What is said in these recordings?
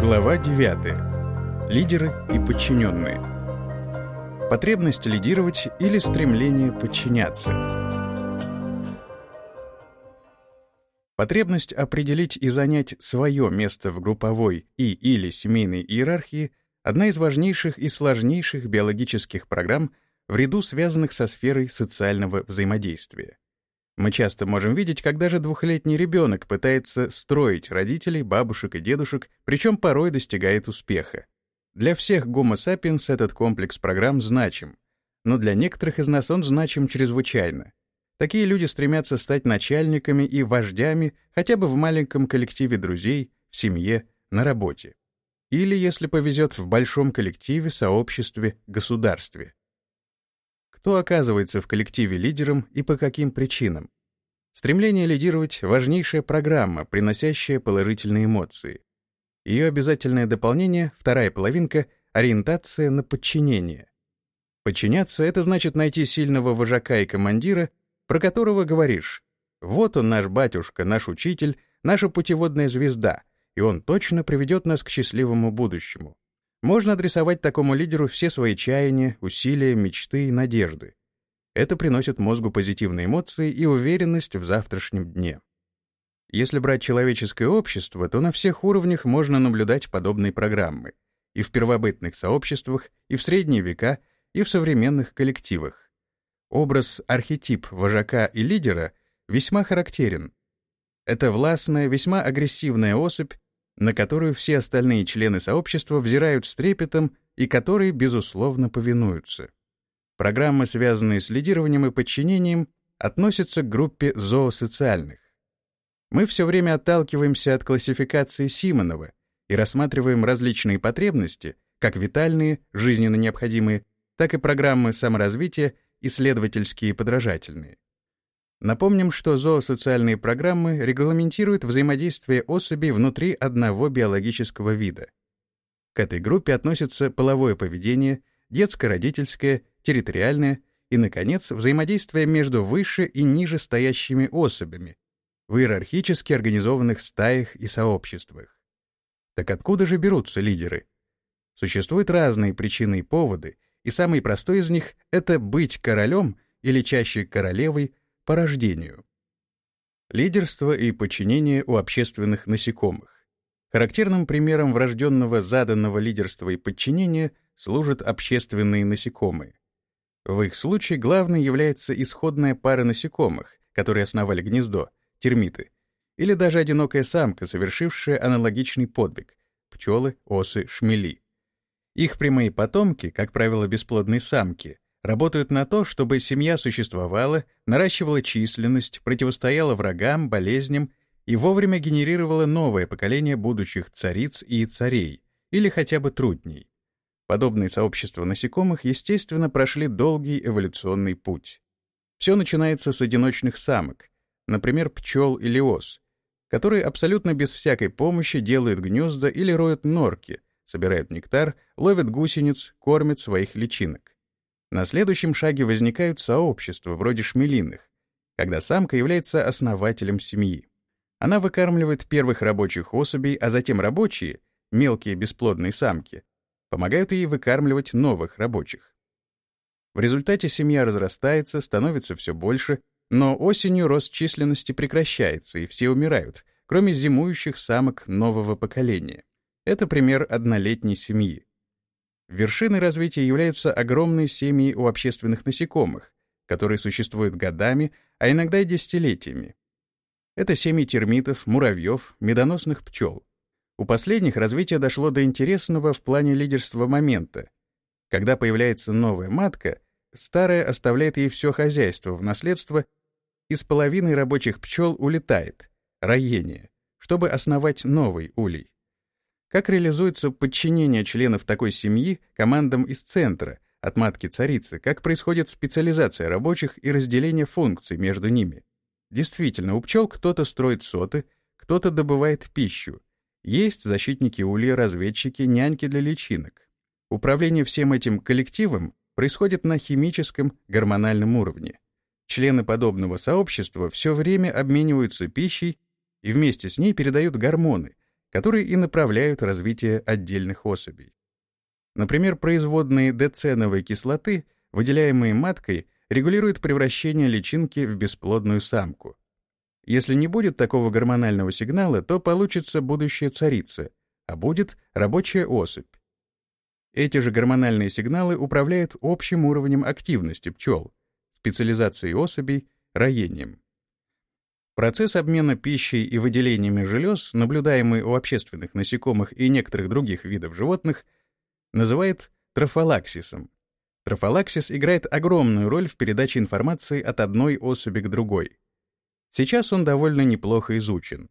Глава 9. Лидеры и подчиненные. Потребность лидировать или стремление подчиняться. Потребность определить и занять свое место в групповой и или семейной иерархии — одна из важнейших и сложнейших биологических программ в ряду связанных со сферой социального взаимодействия. Мы часто можем видеть, как даже двухлетний ребенок пытается строить родителей, бабушек и дедушек, причем порой достигает успеха. Для всех Homo sapiens этот комплекс программ значим, но для некоторых из нас он значим чрезвычайно. Такие люди стремятся стать начальниками и вождями хотя бы в маленьком коллективе друзей, в семье, на работе. Или, если повезет, в большом коллективе, сообществе, государстве. Кто оказывается в коллективе лидером и по каким причинам? Стремление лидировать — важнейшая программа, приносящая положительные эмоции. Ее обязательное дополнение, вторая половинка — ориентация на подчинение. Подчиняться — это значит найти сильного вожака и командира, про которого говоришь «Вот он наш батюшка, наш учитель, наша путеводная звезда, и он точно приведет нас к счастливому будущему». Можно адресовать такому лидеру все свои чаяния, усилия, мечты и надежды. Это приносит мозгу позитивные эмоции и уверенность в завтрашнем дне. Если брать человеческое общество, то на всех уровнях можно наблюдать подобные программы. И в первобытных сообществах, и в средние века, и в современных коллективах. Образ, архетип вожака и лидера весьма характерен. Это властная, весьма агрессивная особь, на которую все остальные члены сообщества взирают с трепетом и которой, безусловно, повинуются. Программы, связанные с лидированием и подчинением, относятся к группе зоосоциальных. Мы все время отталкиваемся от классификации Симонова и рассматриваем различные потребности, как витальные, жизненно необходимые, так и программы саморазвития, исследовательские и подражательные. Напомним, что зоосоциальные программы регламентируют взаимодействие особей внутри одного биологического вида. К этой группе относятся половое поведение, детско-родительское, территориальное и, наконец, взаимодействие между выше и ниже стоящими особями в иерархически организованных стаях и сообществах. Так откуда же берутся лидеры? Существуют разные причины и поводы, и самый простой из них — это быть королем или чаще королевой по рождению. Лидерство и подчинение у общественных насекомых. Характерным примером врожденного заданного лидерства и подчинения служат общественные насекомые. В их случае главной является исходная пара насекомых, которые основали гнездо, термиты, или даже одинокая самка, совершившая аналогичный подвиг — пчелы, осы, шмели. Их прямые потомки, как правило, бесплодные самки, работают на то, чтобы семья существовала, наращивала численность, противостояла врагам, болезням и вовремя генерировала новое поколение будущих цариц и царей, или хотя бы трудней. Подобные сообщества насекомых, естественно, прошли долгий эволюционный путь. Все начинается с одиночных самок, например, пчел или ос, которые абсолютно без всякой помощи делают гнезда или роют норки, собирают нектар, ловят гусениц, кормят своих личинок. На следующем шаге возникают сообщества, вроде шмелиных, когда самка является основателем семьи. Она выкармливает первых рабочих особей, а затем рабочие, мелкие бесплодные самки, помогают ей выкармливать новых рабочих. В результате семья разрастается, становится все больше, но осенью рост численности прекращается, и все умирают, кроме зимующих самок нового поколения. Это пример однолетней семьи. Вершиной развития являются огромные семьи у общественных насекомых, которые существуют годами, а иногда и десятилетиями. Это семьи термитов, муравьев, медоносных пчел. У последних развитие дошло до интересного в плане лидерства момента. Когда появляется новая матка, старая оставляет ей все хозяйство в наследство, и с половиной рабочих пчел улетает, роение, чтобы основать новый улей. Как реализуется подчинение членов такой семьи командам из центра, от матки-царицы, как происходит специализация рабочих и разделение функций между ними. Действительно, у пчел кто-то строит соты, кто-то добывает пищу. Есть защитники улья, разведчики, няньки для личинок. Управление всем этим коллективом происходит на химическом, гормональном уровне. Члены подобного сообщества все время обмениваются пищей и вместе с ней передают гормоны, которые и направляют развитие отдельных особей. Например, производные деценовой кислоты, выделяемые маткой, регулируют превращение личинки в бесплодную самку. Если не будет такого гормонального сигнала, то получится будущая царица, а будет рабочая особь. Эти же гормональные сигналы управляют общим уровнем активности пчел, специализацией особей, роением. Процесс обмена пищей и выделениями желез, наблюдаемый у общественных насекомых и некоторых других видов животных, называют трофалаксисом. Трофалаксис играет огромную роль в передаче информации от одной особи к другой. Сейчас он довольно неплохо изучен.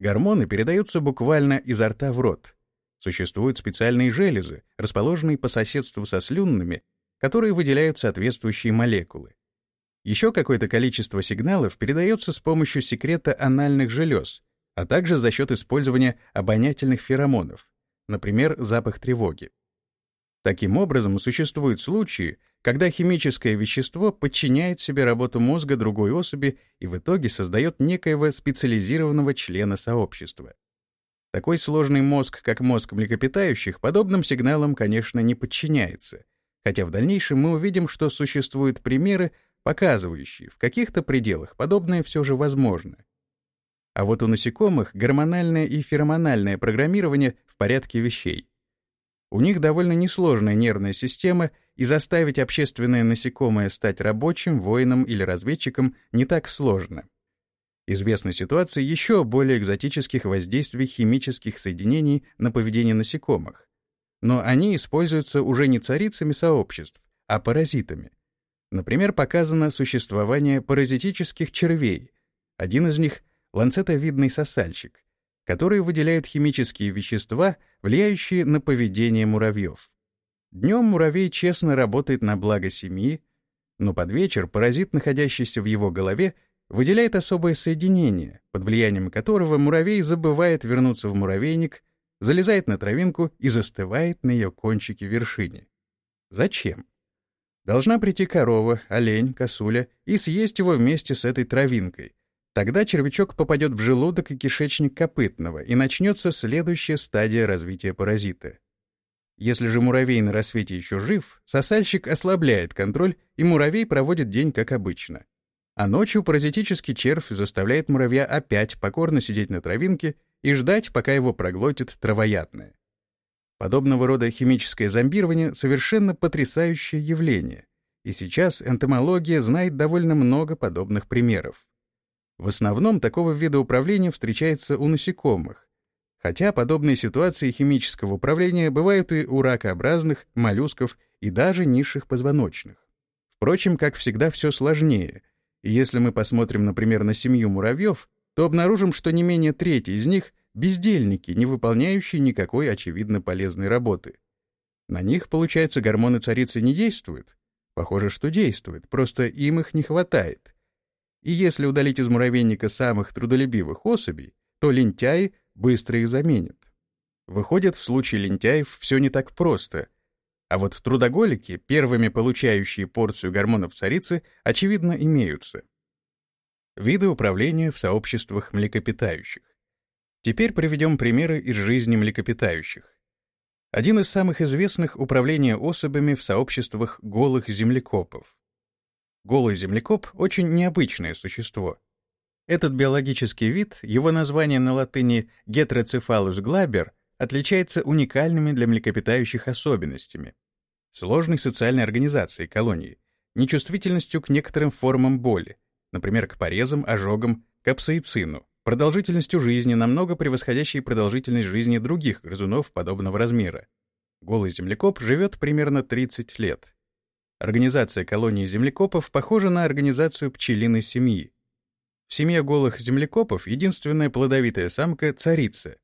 Гормоны передаются буквально изо рта в рот, Существуют специальные железы, расположенные по соседству со слюнными, которые выделяют соответствующие молекулы. Еще какое-то количество сигналов передается с помощью секрета анальных желез, а также за счет использования обонятельных феромонов, например, запах тревоги. Таким образом, существуют случаи, когда химическое вещество подчиняет себе работу мозга другой особи и в итоге создает некоего специализированного члена сообщества. Такой сложный мозг, как мозг млекопитающих, подобным сигналам, конечно, не подчиняется, хотя в дальнейшем мы увидим, что существуют примеры, показывающие, в каких-то пределах подобное все же возможно. А вот у насекомых гормональное и феромональное программирование в порядке вещей. У них довольно несложная нервная система, и заставить общественное насекомое стать рабочим, воином или разведчиком не так сложно. Известны ситуации еще более экзотических воздействий химических соединений на поведение насекомых. Но они используются уже не царицами сообществ, а паразитами. Например, показано существование паразитических червей. Один из них — ланцетовидный сосальщик, который выделяет химические вещества, влияющие на поведение муравьев. Днем муравей честно работает на благо семьи, но под вечер паразит, находящийся в его голове, выделяет особое соединение, под влиянием которого муравей забывает вернуться в муравейник, залезает на травинку и застывает на ее кончике вершине. Зачем? Должна прийти корова, олень, косуля и съесть его вместе с этой травинкой. Тогда червячок попадет в желудок и кишечник копытного, и начнется следующая стадия развития паразита. Если же муравей на рассвете еще жив, сосальщик ослабляет контроль, и муравей проводит день как обычно. А ночью паразитический червь заставляет муравья опять покорно сидеть на травинке и ждать, пока его проглотит травоядное. Подобного рода химическое зомбирование — совершенно потрясающее явление, и сейчас энтомология знает довольно много подобных примеров. В основном такого вида управления встречается у насекомых, хотя подобные ситуации химического управления бывают и у ракообразных, моллюсков и даже низших позвоночных. Впрочем, как всегда, все сложнее — и если мы посмотрим, например, на семью муравьев, то обнаружим, что не менее трети из них — бездельники, не выполняющие никакой очевидно полезной работы. На них, получается, гормоны царицы не действуют? Похоже, что действуют, просто им их не хватает. И если удалить из муравейника самых трудолюбивых особей, то лентяи быстро их заменят. Выходит, в случае лентяев все не так просто — а вот трудоголики, первыми получающие порцию гормонов царицы, очевидно, имеются. Виды управления в сообществах млекопитающих. Теперь приведем примеры из жизни млекопитающих. Один из самых известных — управление особями в сообществах голых землекопов. Голый землекоп — очень необычное существо. Этот биологический вид, его название на латыни Гетероцефалус глабер, отличается уникальными для млекопитающих особенностями сложной социальной организацией колонии, нечувствительностью к некоторым формам боли, например, к порезам, ожогам, капсаицину, продолжительностью жизни, намного превосходящей продолжительность жизни других грызунов подобного размера. Голый землекоп живет примерно 30 лет. Организация колонии землекопов похожа на организацию пчелиной семьи. В семье голых землекопов единственная плодовитая самка — царица.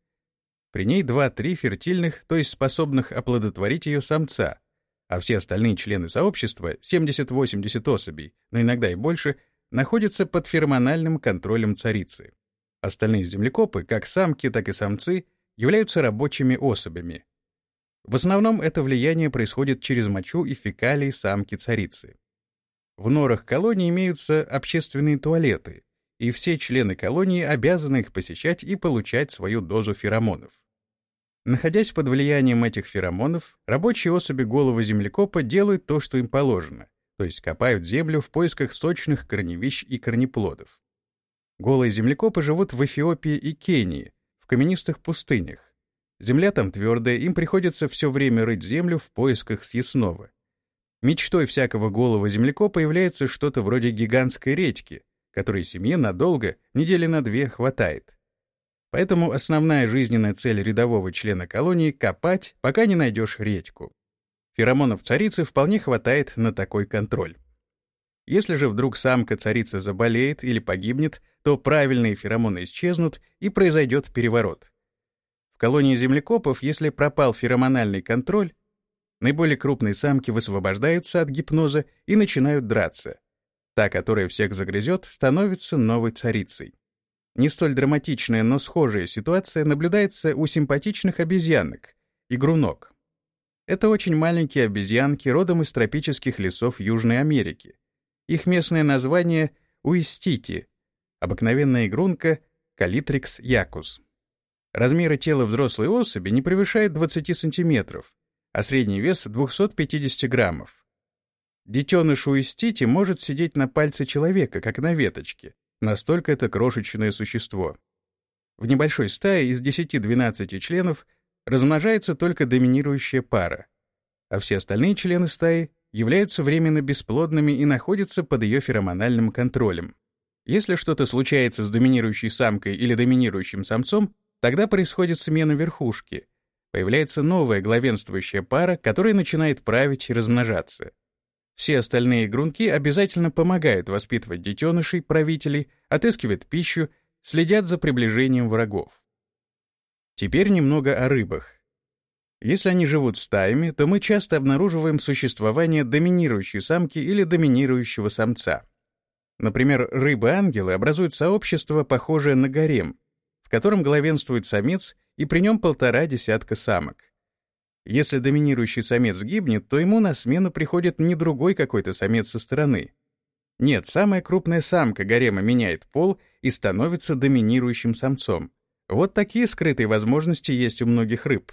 При ней 2-3 фертильных, то есть способных оплодотворить ее самца, а все остальные члены сообщества, 70-80 особей, но иногда и больше, находятся под феромональным контролем царицы. Остальные землекопы, как самки, так и самцы, являются рабочими особями. В основном это влияние происходит через мочу и фекалии самки-царицы. В норах колонии имеются общественные туалеты, и все члены колонии обязаны их посещать и получать свою дозу феромонов. Находясь под влиянием этих феромонов, рабочие особи голого землекопа делают то, что им положено, то есть копают землю в поисках сочных корневищ и корнеплодов. Голые землекопы живут в Эфиопии и Кении, в каменистых пустынях. Земля там твердая, им приходится все время рыть землю в поисках съестного. Мечтой всякого голого землекопа является что-то вроде гигантской редьки, которой семье надолго, недели на две, хватает. Поэтому основная жизненная цель рядового члена колонии — копать, пока не найдешь редьку. Феромонов царицы вполне хватает на такой контроль. Если же вдруг самка царицы заболеет или погибнет, то правильные феромоны исчезнут и произойдет переворот. В колонии землекопов, если пропал феромональный контроль, наиболее крупные самки высвобождаются от гипноза и начинают драться. Та, которая всех загрызет, становится новой царицей. Не столь драматичная, но схожая ситуация наблюдается у симпатичных обезьянок, игрунок. Это очень маленькие обезьянки родом из тропических лесов Южной Америки. Их местное название — уистити, обыкновенная игрунка — калитрикс якус. Размеры тела взрослой особи не превышают 20 сантиметров, а средний вес — 250 граммов. Детеныш уистити может сидеть на пальце человека, как на веточке, Настолько это крошечное существо. В небольшой стае из 10-12 членов размножается только доминирующая пара, а все остальные члены стаи являются временно бесплодными и находятся под ее феромональным контролем. Если что-то случается с доминирующей самкой или доминирующим самцом, тогда происходит смена верхушки. Появляется новая главенствующая пара, которая начинает править и размножаться. Все остальные грунки обязательно помогают воспитывать детенышей, правителей, отыскивают пищу, следят за приближением врагов. Теперь немного о рыбах. Если они живут стаями, то мы часто обнаруживаем существование доминирующей самки или доминирующего самца. Например, рыбы-ангелы образуют сообщество, похожее на гарем, в котором главенствует самец и при нем полтора десятка самок. Если доминирующий самец гибнет, то ему на смену приходит не другой какой-то самец со стороны. Нет, самая крупная самка гарема меняет пол и становится доминирующим самцом. Вот такие скрытые возможности есть у многих рыб.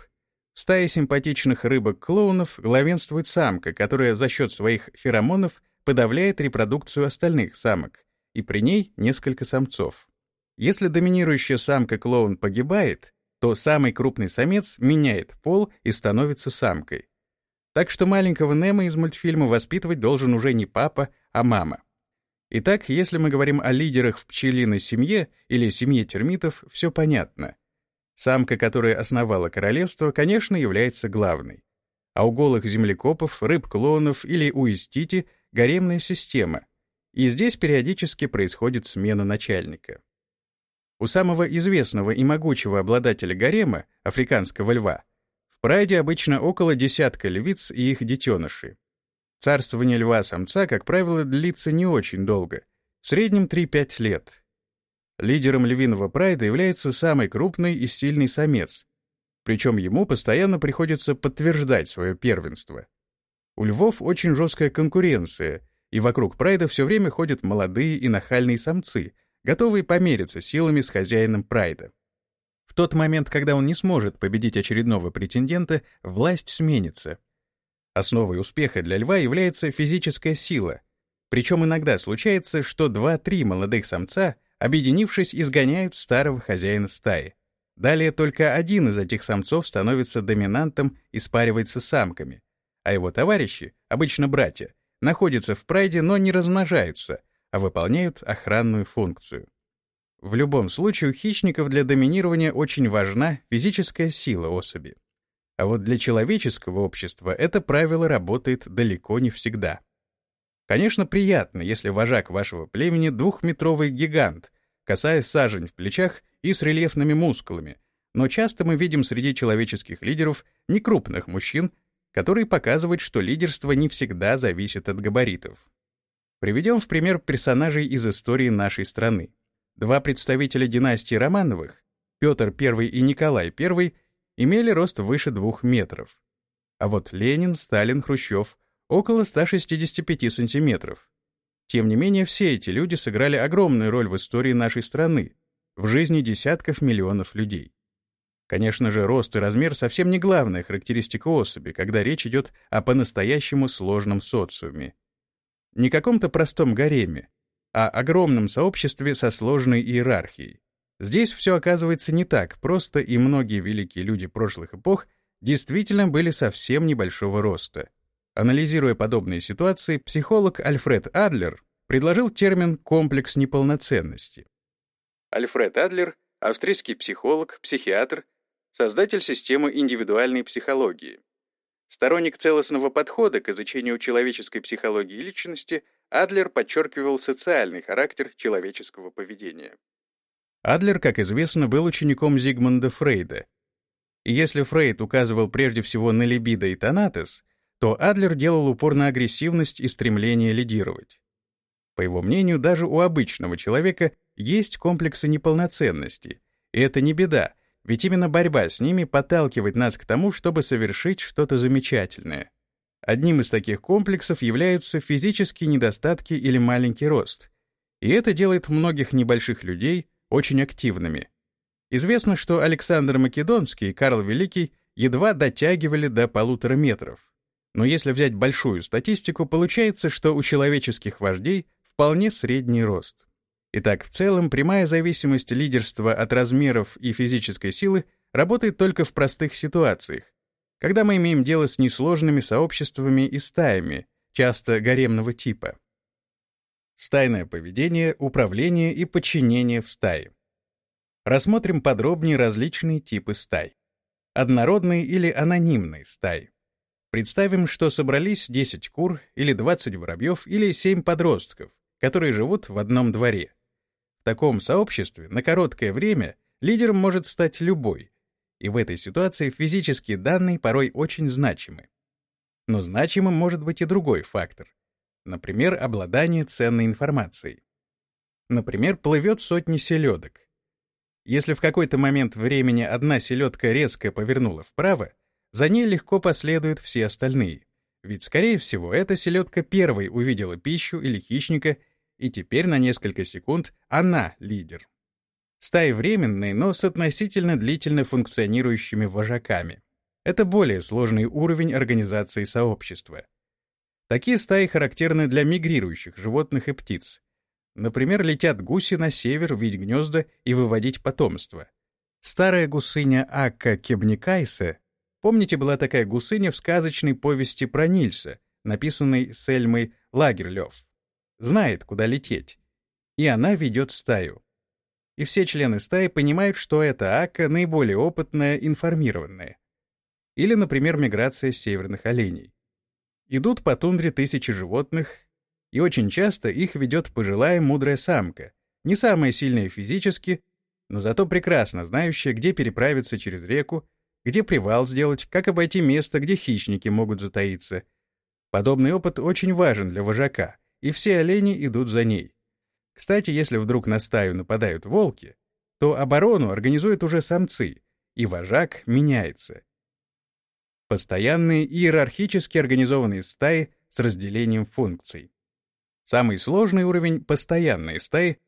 В стае симпатичных рыбок-клоунов главенствует самка, которая за счет своих феромонов подавляет репродукцию остальных самок, и при ней несколько самцов. Если доминирующая самка-клоун погибает, то самый крупный самец меняет пол и становится самкой. Так что маленького Немо из мультфильма воспитывать должен уже не папа, а мама. Итак, если мы говорим о лидерах в пчелиной семье или семье термитов, все понятно. Самка, которая основала королевство, конечно, является главной. А у голых землекопов, рыб-клонов или у гаремная система. И здесь периодически происходит смена начальника. У самого известного и могучего обладателя гарема, африканского льва, в прайде обычно около десятка львиц и их детенышей. Царствование льва-самца, как правило, длится не очень долго, в среднем 3-5 лет. Лидером львиного прайда является самый крупный и сильный самец, причем ему постоянно приходится подтверждать свое первенство. У львов очень жесткая конкуренция, и вокруг прайда все время ходят молодые и нахальные самцы — готовые помериться силами с хозяином Прайда. В тот момент, когда он не сможет победить очередного претендента, власть сменится. Основой успеха для льва является физическая сила. Причем иногда случается, что два-три молодых самца, объединившись, изгоняют старого хозяина стаи. Далее только один из этих самцов становится доминантом и спаривается с самками, а его товарищи, обычно братья, находятся в прайде, но не размножаются, а выполняют охранную функцию. В любом случае у хищников для доминирования очень важна физическая сила особи. А вот для человеческого общества это правило работает далеко не всегда. Конечно, приятно, если вожак вашего племени двухметровый гигант, касаясь сажень в плечах и с рельефными мускулами, но часто мы видим среди человеческих лидеров некрупных мужчин, которые показывают, что лидерство не всегда зависит от габаритов. Приведем в пример персонажей из истории нашей страны. Два представителя династии Романовых, Петр I и Николай I, имели рост выше двух метров. А вот Ленин, Сталин, Хрущев — около 165 сантиметров. Тем не менее, все эти люди сыграли огромную роль в истории нашей страны, в жизни десятков миллионов людей. Конечно же, рост и размер совсем не главная характеристика особи, когда речь идет о по-настоящему сложном социуме. Не каком-то простом гареме, а огромном сообществе со сложной иерархией. Здесь все оказывается не так просто, и многие великие люди прошлых эпох действительно были совсем небольшого роста. Анализируя подобные ситуации, психолог Альфред Адлер предложил термин «комплекс неполноценности». Альфред Адлер — австрийский психолог, психиатр, создатель системы индивидуальной психологии. Сторонник целостного подхода к изучению человеческой психологии личности, Адлер подчеркивал социальный характер человеческого поведения. Адлер, как известно, был учеником Зигмунда Фрейда. Если Фрейд указывал прежде всего на либидо и тонатес, то Адлер делал упор на агрессивность и стремление лидировать. По его мнению, даже у обычного человека есть комплексы неполноценности, и это не беда, ведь именно борьба с ними подталкивает нас к тому, чтобы совершить что-то замечательное. Одним из таких комплексов являются физические недостатки или маленький рост. И это делает многих небольших людей очень активными. Известно, что Александр Македонский и Карл Великий едва дотягивали до полутора метров. Но если взять большую статистику, получается, что у человеческих вождей вполне средний рост. Итак, в целом, прямая зависимость лидерства от размеров и физической силы работает только в простых ситуациях, когда мы имеем дело с несложными сообществами и стаями, часто гаремного типа. Стайное поведение, управление и подчинение в стае. Рассмотрим подробнее различные типы стай. Однородные или анонимные стаи. Представим, что собрались 10 кур или 20 воробьев или 7 подростков, которые живут в одном дворе. В таком сообществе на короткое время лидером может стать любой, и в этой ситуации физические данные порой очень значимы. Но значимым может быть и другой фактор. Например, обладание ценной информацией. Например, плывет сотни селедок. Если в какой-то момент времени одна селедка резко повернула вправо, за ней легко последуют все остальные. Ведь, скорее всего, эта селедка первой увидела пищу или хищника и теперь на несколько секунд она лидер. Стаи временные, но с относительно длительно функционирующими вожаками. Это более сложный уровень организации сообщества. Такие стаи характерны для мигрирующих животных и птиц. Например, летят гуси на север видеть гнезда и выводить потомство. Старая гусыня Акка Кебникайсе, помните, была такая гусыня в сказочной повести про Нильса, написанной Сельмой Лагерлёв знает, куда лететь. И она ведет стаю. И все члены стаи понимают, что эта Ака наиболее опытная, информированная. Или, например, миграция северных оленей. Идут по тундре тысячи животных, и очень часто их ведет пожилая мудрая самка, не самая сильная физически, но зато прекрасно знающая, где переправиться через реку, где привал сделать, как обойти место, где хищники могут затаиться. Подобный опыт очень важен для вожака — и все олени идут за ней. Кстати, если вдруг на стаю нападают волки, то оборону организуют уже самцы, и вожак меняется. Постоянные иерархически организованные стаи с разделением функций. Самый сложный уровень — постоянные стаи,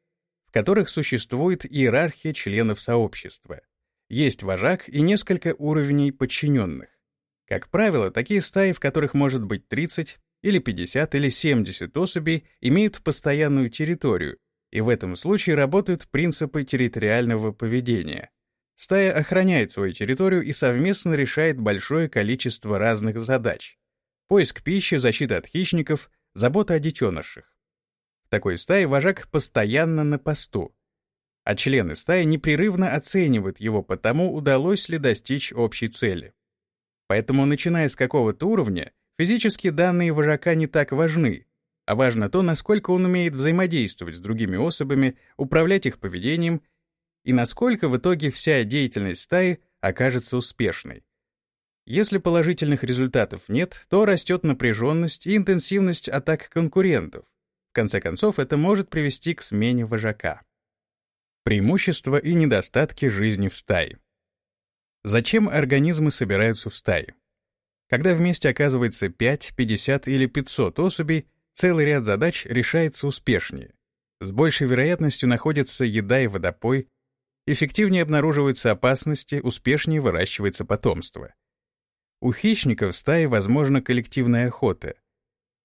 в которых существует иерархия членов сообщества. Есть вожак и несколько уровней подчиненных. Как правило, такие стаи, в которых может быть 30, или 50 или 70 особей имеют постоянную территорию, и в этом случае работают принципы территориального поведения. Стая охраняет свою территорию и совместно решает большое количество разных задач. Поиск пищи, защита от хищников, забота о детенышах. В такой стае вожак постоянно на посту, а члены стаи непрерывно оценивают его по тому, удалось ли достичь общей цели. Поэтому, начиная с какого-то уровня, Физические данные вожака не так важны, а важно то, насколько он умеет взаимодействовать с другими особами, управлять их поведением и насколько в итоге вся деятельность стаи окажется успешной. Если положительных результатов нет, то растет напряженность и интенсивность атак конкурентов. В конце концов, это может привести к смене вожака. Преимущества и недостатки жизни в стае. Зачем организмы собираются в стаи? Когда вместе оказывается 5, 50 или 500 особей, целый ряд задач решается успешнее. С большей вероятностью находится еда и водопой, эффективнее обнаруживаются опасности, успешнее выращивается потомство. У хищников в стае возможна коллективная охота.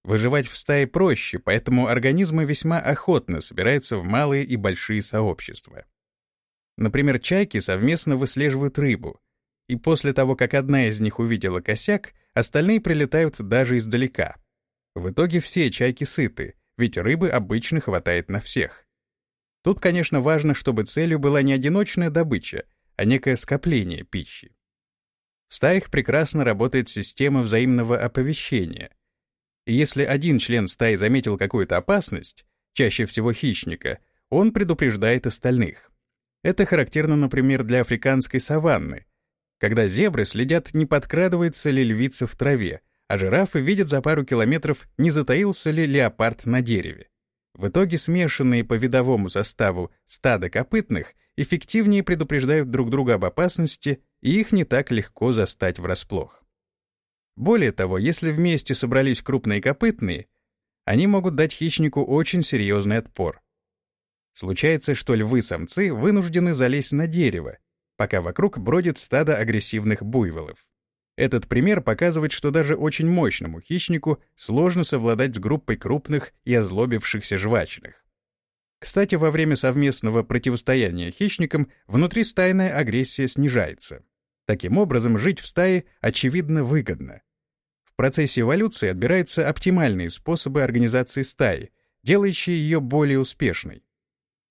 Выживать в стае проще, поэтому организмы весьма охотно собираются в малые и большие сообщества. Например, чайки совместно выслеживают рыбу, и после того, как одна из них увидела косяк, остальные прилетают даже издалека. В итоге все чайки сыты, ведь рыбы обычно хватает на всех. Тут, конечно, важно, чтобы целью была не одиночная добыча, а некое скопление пищи. В стаях прекрасно работает система взаимного оповещения. И если один член стаи заметил какую-то опасность, чаще всего хищника, он предупреждает остальных. Это характерно, например, для африканской саванны, когда зебры следят, не подкрадывается ли львица в траве, а жирафы видят за пару километров, не затаился ли леопард на дереве. В итоге смешанные по видовому составу стада копытных эффективнее предупреждают друг друга об опасности, и их не так легко застать врасплох. Более того, если вместе собрались крупные копытные, они могут дать хищнику очень серьезный отпор. Случается, что львы-самцы вынуждены залезть на дерево, пока вокруг бродит стадо агрессивных буйволов. Этот пример показывает, что даже очень мощному хищнику сложно совладать с группой крупных и озлобившихся жвачных. Кстати, во время совместного противостояния хищникам внутристайная агрессия снижается. Таким образом, жить в стае очевидно выгодно. В процессе эволюции отбираются оптимальные способы организации стаи, делающие ее более успешной.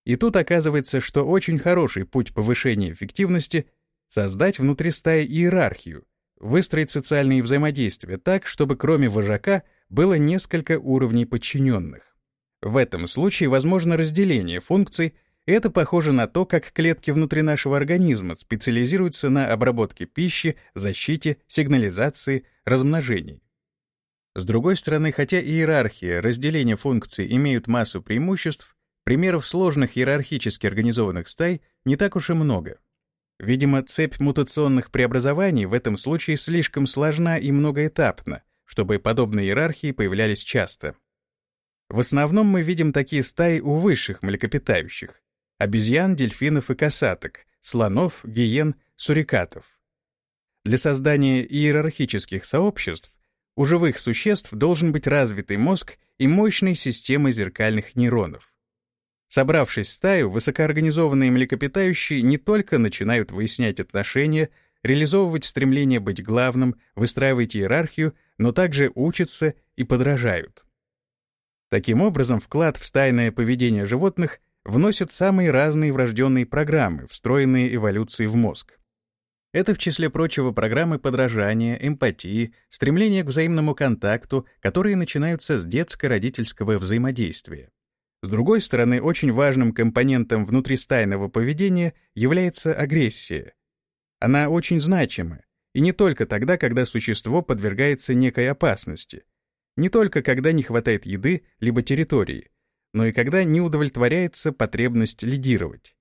И тут оказывается, что очень хороший путь повышения эффективности — создать внутри стаи иерархию, выстроить социальные взаимодействия так, чтобы кроме вожака было несколько уровней подчиненных. В этом случае возможно разделение функций, это похоже на то, как клетки внутри нашего организма специализируются на обработке пищи, защите, сигнализации, размножении. С другой стороны, хотя иерархия, разделение функций имеют массу преимуществ, примеров сложных иерархически организованных стай не так уж и много. Видимо, цепь мутационных преобразований в этом случае слишком сложна и многоэтапна, чтобы подобные иерархии появлялись часто. В основном мы видим такие стаи у высших млекопитающих — обезьян, дельфинов и касаток, слонов, гиен, сурикатов. Для создания иерархических сообществ у живых существ должен быть развитый мозг и мощная система зеркальных нейронов. Собравшись в стаю, высокоорганизованные млекопитающие не только начинают выяснять отношения, реализовывать стремление быть главным, выстраивать иерархию, но также учатся и подражают. Таким образом, вклад в стайное поведение животных вносят самые разные врожденные программы, встроенные эволюцией в мозг. Это, в числе прочего, программы подражания, эмпатии, стремления к взаимному контакту, которые начинаются с детско-родительского взаимодействия. С другой стороны, очень важным компонентом внутристайного поведения является агрессия. Она очень значима, и не только тогда, когда существо подвергается некой опасности, не только когда не хватает еды либо территории, но и когда не удовлетворяется потребность лидировать.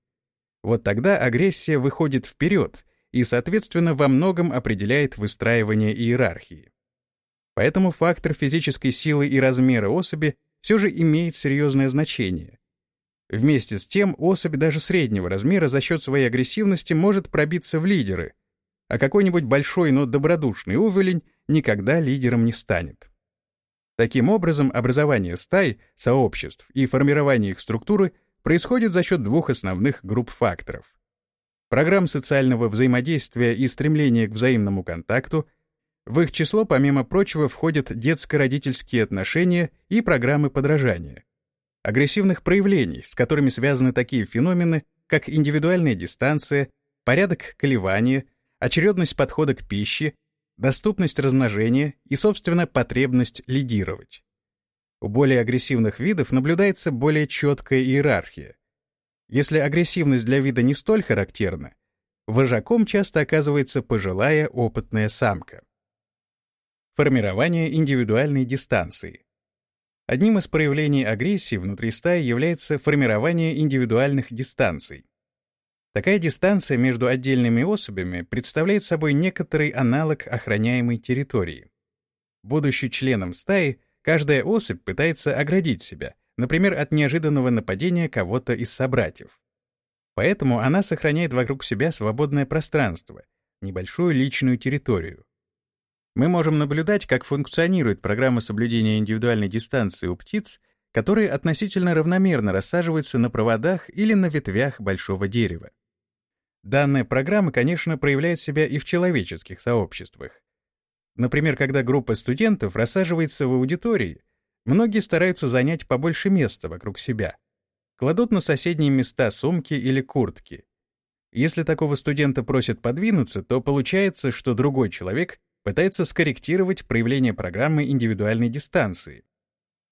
Вот тогда агрессия выходит вперед и, соответственно, во многом определяет выстраивание иерархии. Поэтому фактор физической силы и размера особи все же имеет серьезное значение. Вместе с тем, особь даже среднего размера за счет своей агрессивности может пробиться в лидеры, а какой-нибудь большой, но добродушный увелень никогда лидером не станет. Таким образом, образование стай, сообществ и формирование их структуры происходит за счет двух основных групп факторов. Программ социального взаимодействия и стремления к взаимному контакту — в их число, помимо прочего, входят детско-родительские отношения и программы подражания. Агрессивных проявлений, с которыми связаны такие феномены, как индивидуальная дистанция, порядок колебания, очередность подхода к пище, доступность размножения и, собственно, потребность лидировать. У более агрессивных видов наблюдается более четкая иерархия. Если агрессивность для вида не столь характерна, вожаком часто оказывается пожилая опытная самка. Формирование индивидуальной дистанции. Одним из проявлений агрессии внутри стаи является формирование индивидуальных дистанций. Такая дистанция между отдельными особями представляет собой некоторый аналог охраняемой территории. Будучи членом стаи, каждая особь пытается оградить себя, например, от неожиданного нападения кого-то из собратьев. Поэтому она сохраняет вокруг себя свободное пространство, небольшую личную территорию. Мы можем наблюдать, как функционирует программа соблюдения индивидуальной дистанции у птиц, которые относительно равномерно рассаживаются на проводах или на ветвях большого дерева. Данная программа, конечно, проявляет себя и в человеческих сообществах. Например, когда группа студентов рассаживается в аудитории, многие стараются занять побольше места вокруг себя. Кладут на соседние места сумки или куртки. Если такого студента просят подвинуться, то получается, что другой человек пытается скорректировать проявление программы индивидуальной дистанции.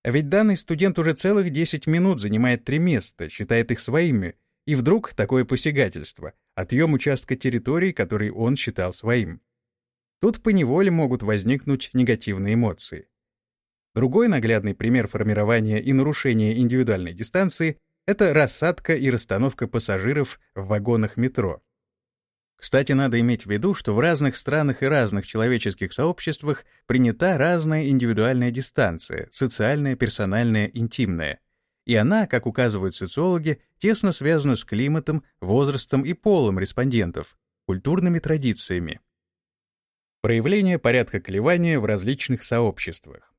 А ведь данный студент уже целых 10 минут занимает три места, считает их своими, и вдруг такое посягательство, отъем участка территории, который он считал своим. Тут поневоле могут возникнуть негативные эмоции. Другой наглядный пример формирования и нарушения индивидуальной дистанции — это рассадка и расстановка пассажиров в вагонах метро. Кстати, надо иметь в виду, что в разных странах и разных человеческих сообществах принята разная индивидуальная дистанция, социальная, персональная, интимная. И она, как указывают социологи, тесно связана с климатом, возрастом и полом респондентов, культурными традициями. Проявление порядка колебания в различных сообществах.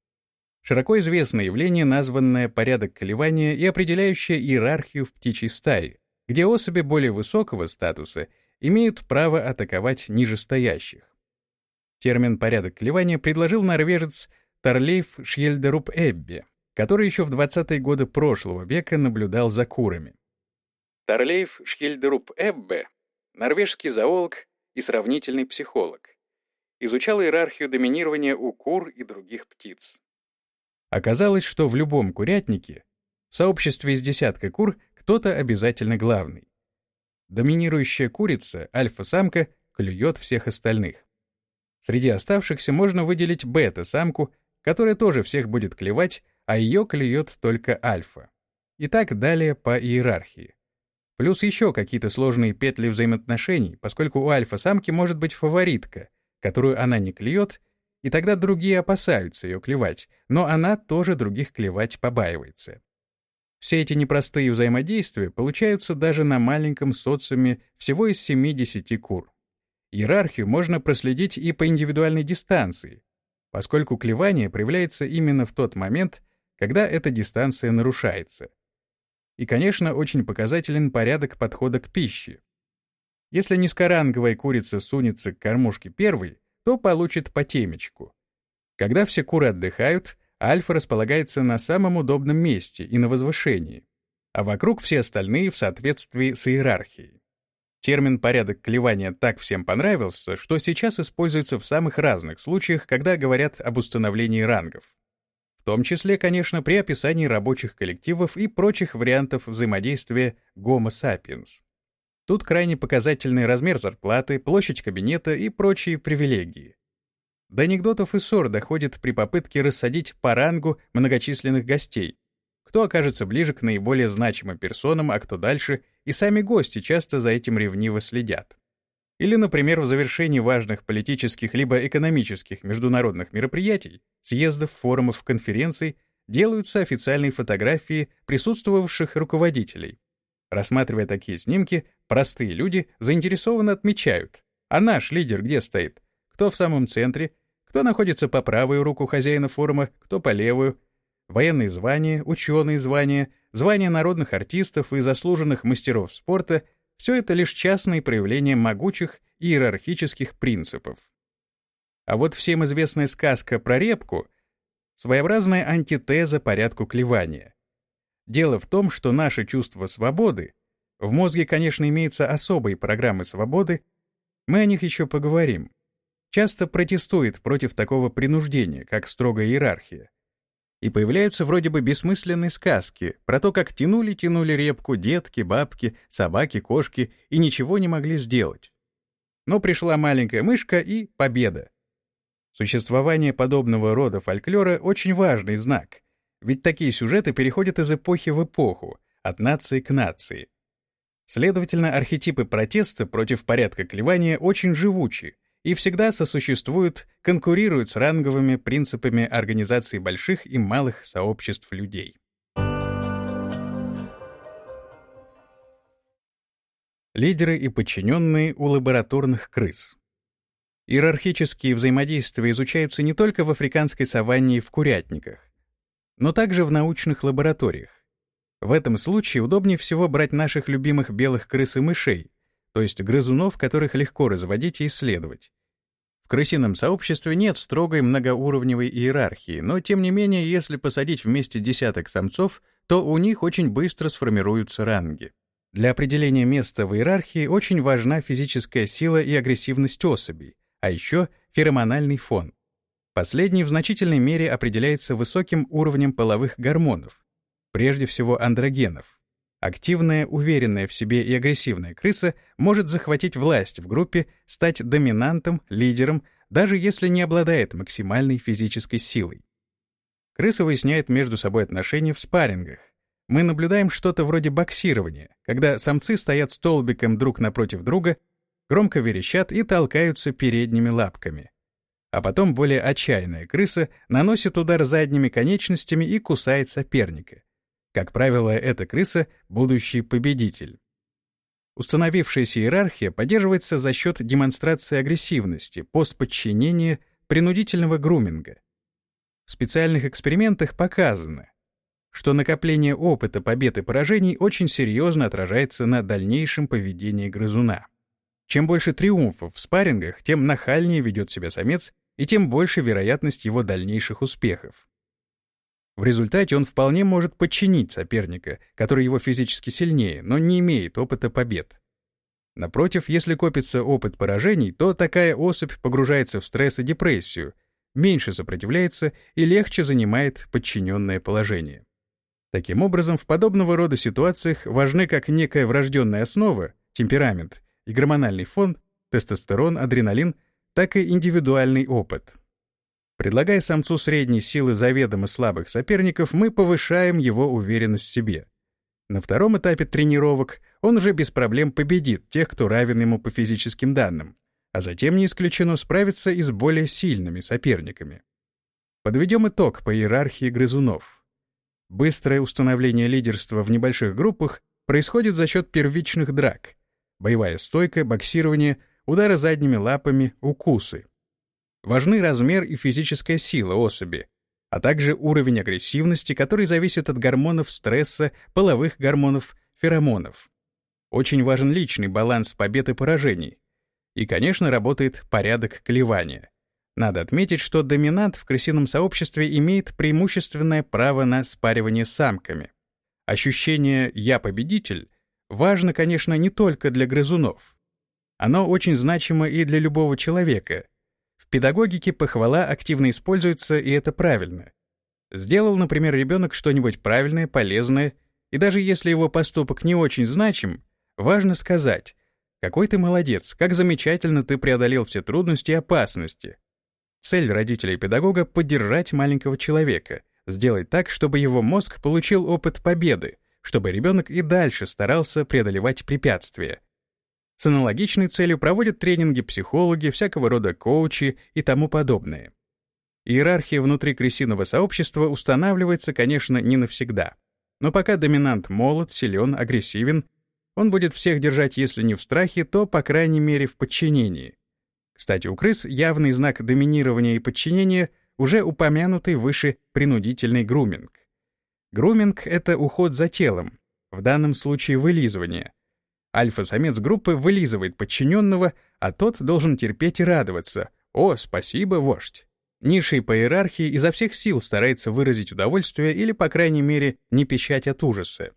Широко известное явление, названное порядок колебания и определяющее иерархию в птичьей стае, где особи более высокого статуса имеют право атаковать нижестоящих. Термин «порядок клевания» предложил норвежец Тарлейф Шьельдеруп Эбби, который еще в 20-е годы прошлого века наблюдал за курами. Тарлейф Шьельдеруп Эббе — норвежский зоолог и сравнительный психолог. Изучал иерархию доминирования у кур и других птиц. Оказалось, что в любом курятнике, в сообществе из десятка кур, кто-то обязательно главный. Доминирующая курица, альфа-самка, клюет всех остальных. Среди оставшихся можно выделить бета-самку, которая тоже всех будет клевать, а ее клюет только альфа. И так далее по иерархии. Плюс еще какие-то сложные петли взаимоотношений, поскольку у альфа-самки может быть фаворитка, которую она не клюет, и тогда другие опасаются ее клевать, но она тоже других клевать побаивается. Все эти непростые взаимодействия получаются даже на маленьком социуме всего из 7-10 кур. Иерархию можно проследить и по индивидуальной дистанции, поскольку клевание проявляется именно в тот момент, когда эта дистанция нарушается. И, конечно, очень показателен порядок подхода к пище. Если низкоранговая курица сунется к кормушке первой, то получит по темечку. Когда все куры отдыхают, Альфа располагается на самом удобном месте и на возвышении, а вокруг все остальные в соответствии с иерархией. Термин «порядок клевания» так всем понравился, что сейчас используется в самых разных случаях, когда говорят об установлении рангов. В том числе, конечно, при описании рабочих коллективов и прочих вариантов взаимодействия Homo sapiens. Тут крайне показательный размер зарплаты, площадь кабинета и прочие привилегии. До анекдотов и ссор доходит при попытке рассадить по рангу многочисленных гостей. Кто окажется ближе к наиболее значимым персонам, а кто дальше, и сами гости часто за этим ревниво следят. Или, например, в завершении важных политических либо экономических международных мероприятий, съездов, форумов, конференций делаются официальные фотографии присутствовавших руководителей. Рассматривая такие снимки, простые люди заинтересованно отмечают, а наш лидер где стоит, кто в самом центре, кто находится по правую руку хозяина форума, кто по левую. Военные звания, ученые звания, звания народных артистов и заслуженных мастеров спорта — все это лишь частные проявления могучих иерархических принципов. А вот всем известная сказка про репку — своеобразная антитеза порядку клевания. Дело в том, что наше чувство свободы — в мозге, конечно, имеются особые программы свободы, мы о них еще поговорим часто протестует против такого принуждения, как строгая иерархия. И появляются вроде бы бессмысленные сказки про то, как тянули-тянули репку детки, бабки, собаки, кошки и ничего не могли сделать. Но пришла маленькая мышка и победа. Существование подобного рода фольклора — очень важный знак, ведь такие сюжеты переходят из эпохи в эпоху, от нации к нации. Следовательно, архетипы протеста против порядка клевания очень живучи, и всегда сосуществуют, конкурируют с ранговыми принципами организации больших и малых сообществ людей. Лидеры и подчиненные у лабораторных крыс. Иерархические взаимодействия изучаются не только в африканской саванне и в курятниках, но также в научных лабораториях. В этом случае удобнее всего брать наших любимых белых крыс и мышей, то есть грызунов, которых легко разводить и исследовать. В крысином сообществе нет строгой многоуровневой иерархии, но тем не менее, если посадить вместе десяток самцов, то у них очень быстро сформируются ранги. Для определения места в иерархии очень важна физическая сила и агрессивность особей, а еще феромональный фон. Последний в значительной мере определяется высоким уровнем половых гормонов, прежде всего андрогенов. Активная, уверенная в себе и агрессивная крыса может захватить власть в группе, стать доминантом, лидером, даже если не обладает максимальной физической силой. Крыса выясняет между собой отношения в спаррингах. Мы наблюдаем что-то вроде боксирования, когда самцы стоят столбиком друг напротив друга, громко верещат и толкаются передними лапками. А потом более отчаянная крыса наносит удар задними конечностями и кусает соперника. Как правило, эта крыса — будущий победитель. Установившаяся иерархия поддерживается за счет демонстрации агрессивности, постподчинения, принудительного груминга. В специальных экспериментах показано, что накопление опыта побед и поражений очень серьезно отражается на дальнейшем поведении грызуна. Чем больше триумфов в спаррингах, тем нахальнее ведет себя самец и тем больше вероятность его дальнейших успехов. В результате он вполне может подчинить соперника, который его физически сильнее, но не имеет опыта побед. Напротив, если копится опыт поражений, то такая особь погружается в стресс и депрессию, меньше сопротивляется и легче занимает подчиненное положение. Таким образом, в подобного рода ситуациях важны как некая врожденная основа, темперамент и гормональный фон, тестостерон, адреналин, так и индивидуальный опыт. Предлагая самцу средней силы заведомо слабых соперников, мы повышаем его уверенность в себе. На втором этапе тренировок он уже без проблем победит тех, кто равен ему по физическим данным, а затем не исключено справиться и с более сильными соперниками. Подведем итог по иерархии грызунов. Быстрое установление лидерства в небольших группах происходит за счет первичных драк. Боевая стойка, боксирование, удары задними лапами, укусы. Важны размер и физическая сила особи, а также уровень агрессивности, который зависит от гормонов стресса, половых гормонов, феромонов. Очень важен личный баланс побед и поражений. И, конечно, работает порядок клевания. Надо отметить, что доминант в крысином сообществе имеет преимущественное право на спаривание с самками. Ощущение «я победитель» важно, конечно, не только для грызунов. Оно очень значимо и для любого человека, педагогике похвала активно используется, и это правильно. Сделал, например, ребенок что-нибудь правильное, полезное, и даже если его поступок не очень значим, важно сказать «Какой ты молодец, как замечательно ты преодолел все трудности и опасности». Цель родителей и педагога — поддержать маленького человека, сделать так, чтобы его мозг получил опыт победы, чтобы ребенок и дальше старался преодолевать препятствия, с аналогичной целью проводят тренинги психологи, всякого рода коучи и тому подобное. Иерархия внутри крысиного сообщества устанавливается, конечно, не навсегда. Но пока доминант молод, силен, агрессивен, он будет всех держать, если не в страхе, то, по крайней мере, в подчинении. Кстати, у крыс явный знак доминирования и подчинения уже упомянутый выше принудительный груминг. Груминг — это уход за телом, в данном случае вылизывание — Альфа-самец группы вылизывает подчиненного, а тот должен терпеть и радоваться. «О, спасибо, вождь!» Низший по иерархии изо всех сил старается выразить удовольствие или, по крайней мере, не пищать от ужаса.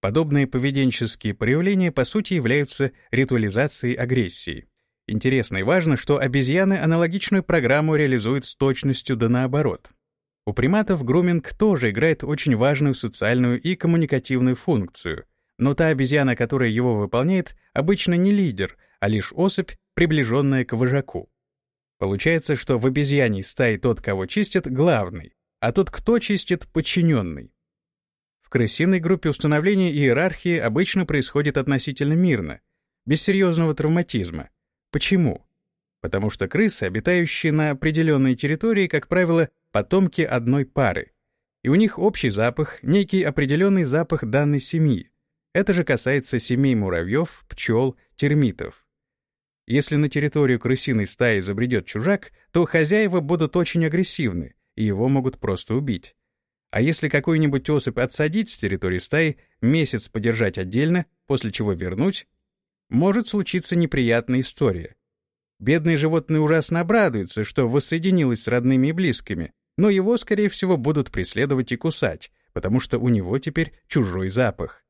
Подобные поведенческие проявления, по сути, являются ритуализацией агрессии. Интересно и важно, что обезьяны аналогичную программу реализуют с точностью да наоборот. У приматов груминг тоже играет очень важную социальную и коммуникативную функцию — но та обезьяна, которая его выполняет, обычно не лидер, а лишь особь, приближенная к вожаку. Получается, что в обезьяньей стае тот, кого чистят, главный, а тот, кто чистит, подчиненный. В крысиной группе установление иерархии обычно происходит относительно мирно, без серьезного травматизма. Почему? потому что крысы, обитающие на определенной территории, как правило, потомки одной пары, и у них общий запах, некий определенный запах данной семьи. Это же касается семей муравьев, пчел, термитов. Если на территорию крысиной стаи забредет чужак, то хозяева будут очень агрессивны, и его могут просто убить. А если какую-нибудь особь отсадить с территории стаи, месяц подержать отдельно, после чего вернуть, может случиться неприятная история. Бедное животное ужасно обрадуется, что воссоединилось с родными и близкими, но его, скорее всего, будут преследовать и кусать, потому что у него теперь чужой запах.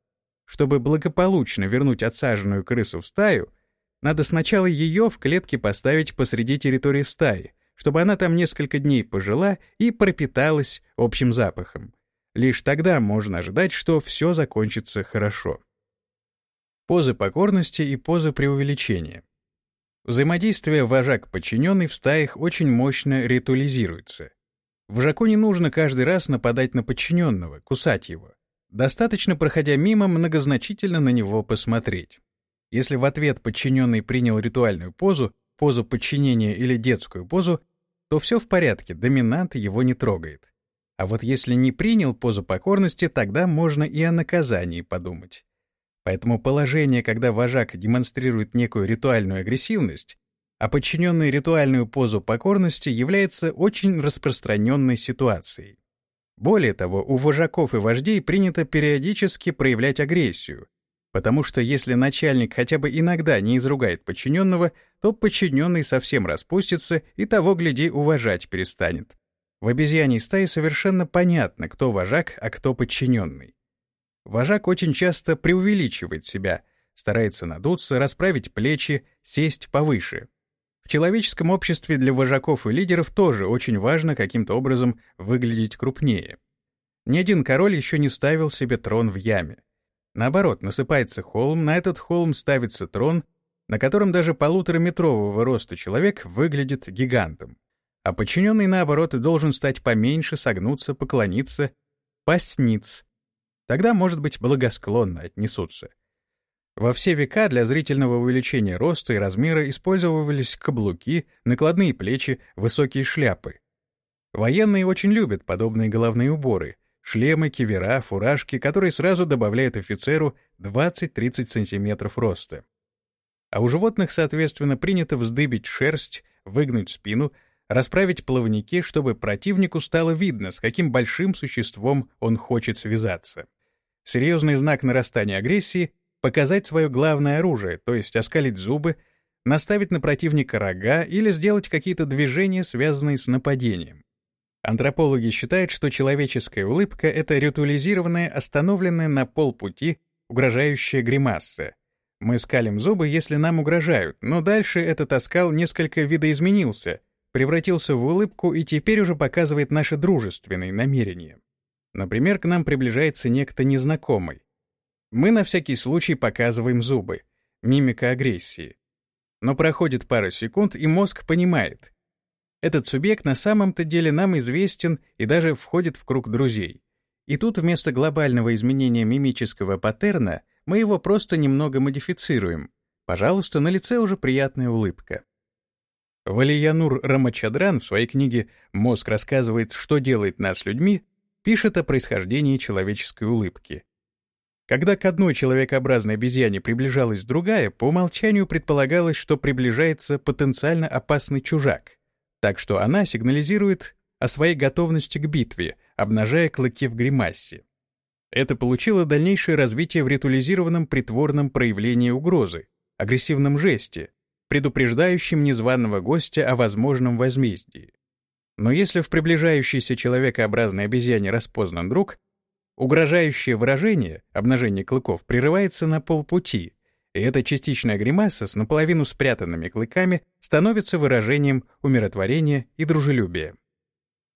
Чтобы благополучно вернуть отсаженную крысу в стаю, надо сначала ее в клетке поставить посреди территории стаи, чтобы она там несколько дней пожила и пропиталась общим запахом. Лишь тогда можно ожидать, что все закончится хорошо. Позы покорности и позы преувеличения. Взаимодействие вожак-подчиненный в стаях очень мощно ритуализируется. Вожаку не нужно каждый раз нападать на подчиненного, кусать его. Достаточно, проходя мимо, многозначительно на него посмотреть. Если в ответ подчиненный принял ритуальную позу, позу подчинения или детскую позу, то все в порядке, доминант его не трогает. А вот если не принял позу покорности, тогда можно и о наказании подумать. Поэтому положение, когда вожак демонстрирует некую ритуальную агрессивность, а подчиненный ритуальную позу покорности является очень распространенной ситуацией. Более того, у вожаков и вождей принято периодически проявлять агрессию, Потому что если начальник хотя бы иногда не изругает подчиненного, то подчиненный совсем распустится и того, гляди, уважать перестанет. В обезьяньей стае совершенно понятно, кто вожак, а кто подчиненный. Вожак очень часто преувеличивает себя, старается надуться, расправить плечи, сесть повыше. В человеческом обществе для вожаков и лидеров тоже очень важно каким-то образом выглядеть крупнее. Ни один король еще не ставил себе трон в яме. Наоборот, насыпается холм, на этот холм ставится трон, на котором даже полутораметрового роста человек выглядит гигантом. А подчиненный, наоборот, должен стать поменьше, согнуться, поклониться, пасть ниц. Тогда, может быть, благосклонно отнесутся. Во все века для зрительного увеличения роста и размера использовались каблуки, накладные плечи, высокие шляпы. Военные очень любят подобные головные уборы — шлемы, кивера, фуражки, которые сразу добавляют офицеру 20-30 сантиметров роста. А у животных, соответственно, принято вздыбить шерсть, выгнуть спину, расправить плавники, чтобы противнику стало видно, с каким большим существом он хочет связаться. Серьезный знак нарастания агрессии — показать свое главное оружие, то есть оскалить зубы, наставить на противника рога или сделать какие-то движения, связанные с нападением. Антропологи считают, что человеческая улыбка — это ритуализированная, остановленная на полпути, угрожающая гримаса. Мы скалим зубы, если нам угрожают, но дальше этот оскал несколько видоизменился, превратился в улыбку и теперь уже показывает наши дружественные намерения. Например, к нам приближается некто незнакомый. Мы на всякий случай показываем зубы, мимика агрессии. Но проходит пара секунд, и мозг понимает, этот субъект на самом-то деле нам известен и даже входит в круг друзей. И тут вместо глобального изменения мимического паттерна мы его просто немного модифицируем. Пожалуйста, на лице уже приятная улыбка. Валиянур Рамачадран в своей книге «Мозг рассказывает, что делает нас людьми» пишет о происхождении человеческой улыбки. Когда к одной человекообразной обезьяне приближалась другая, по умолчанию предполагалось, что приближается потенциально опасный чужак так что она сигнализирует о своей готовности к битве, обнажая клыки в гримасе. Это получило дальнейшее развитие в ритуализированном притворном проявлении угрозы, агрессивном жесте, предупреждающем незваного гостя о возможном возмездии. Но если в приближающейся человекообразной обезьяне распознан друг, угрожающее выражение, обнажение клыков, прерывается на полпути, и эта частичная гримаса с наполовину спрятанными клыками становится выражением умиротворения и дружелюбия.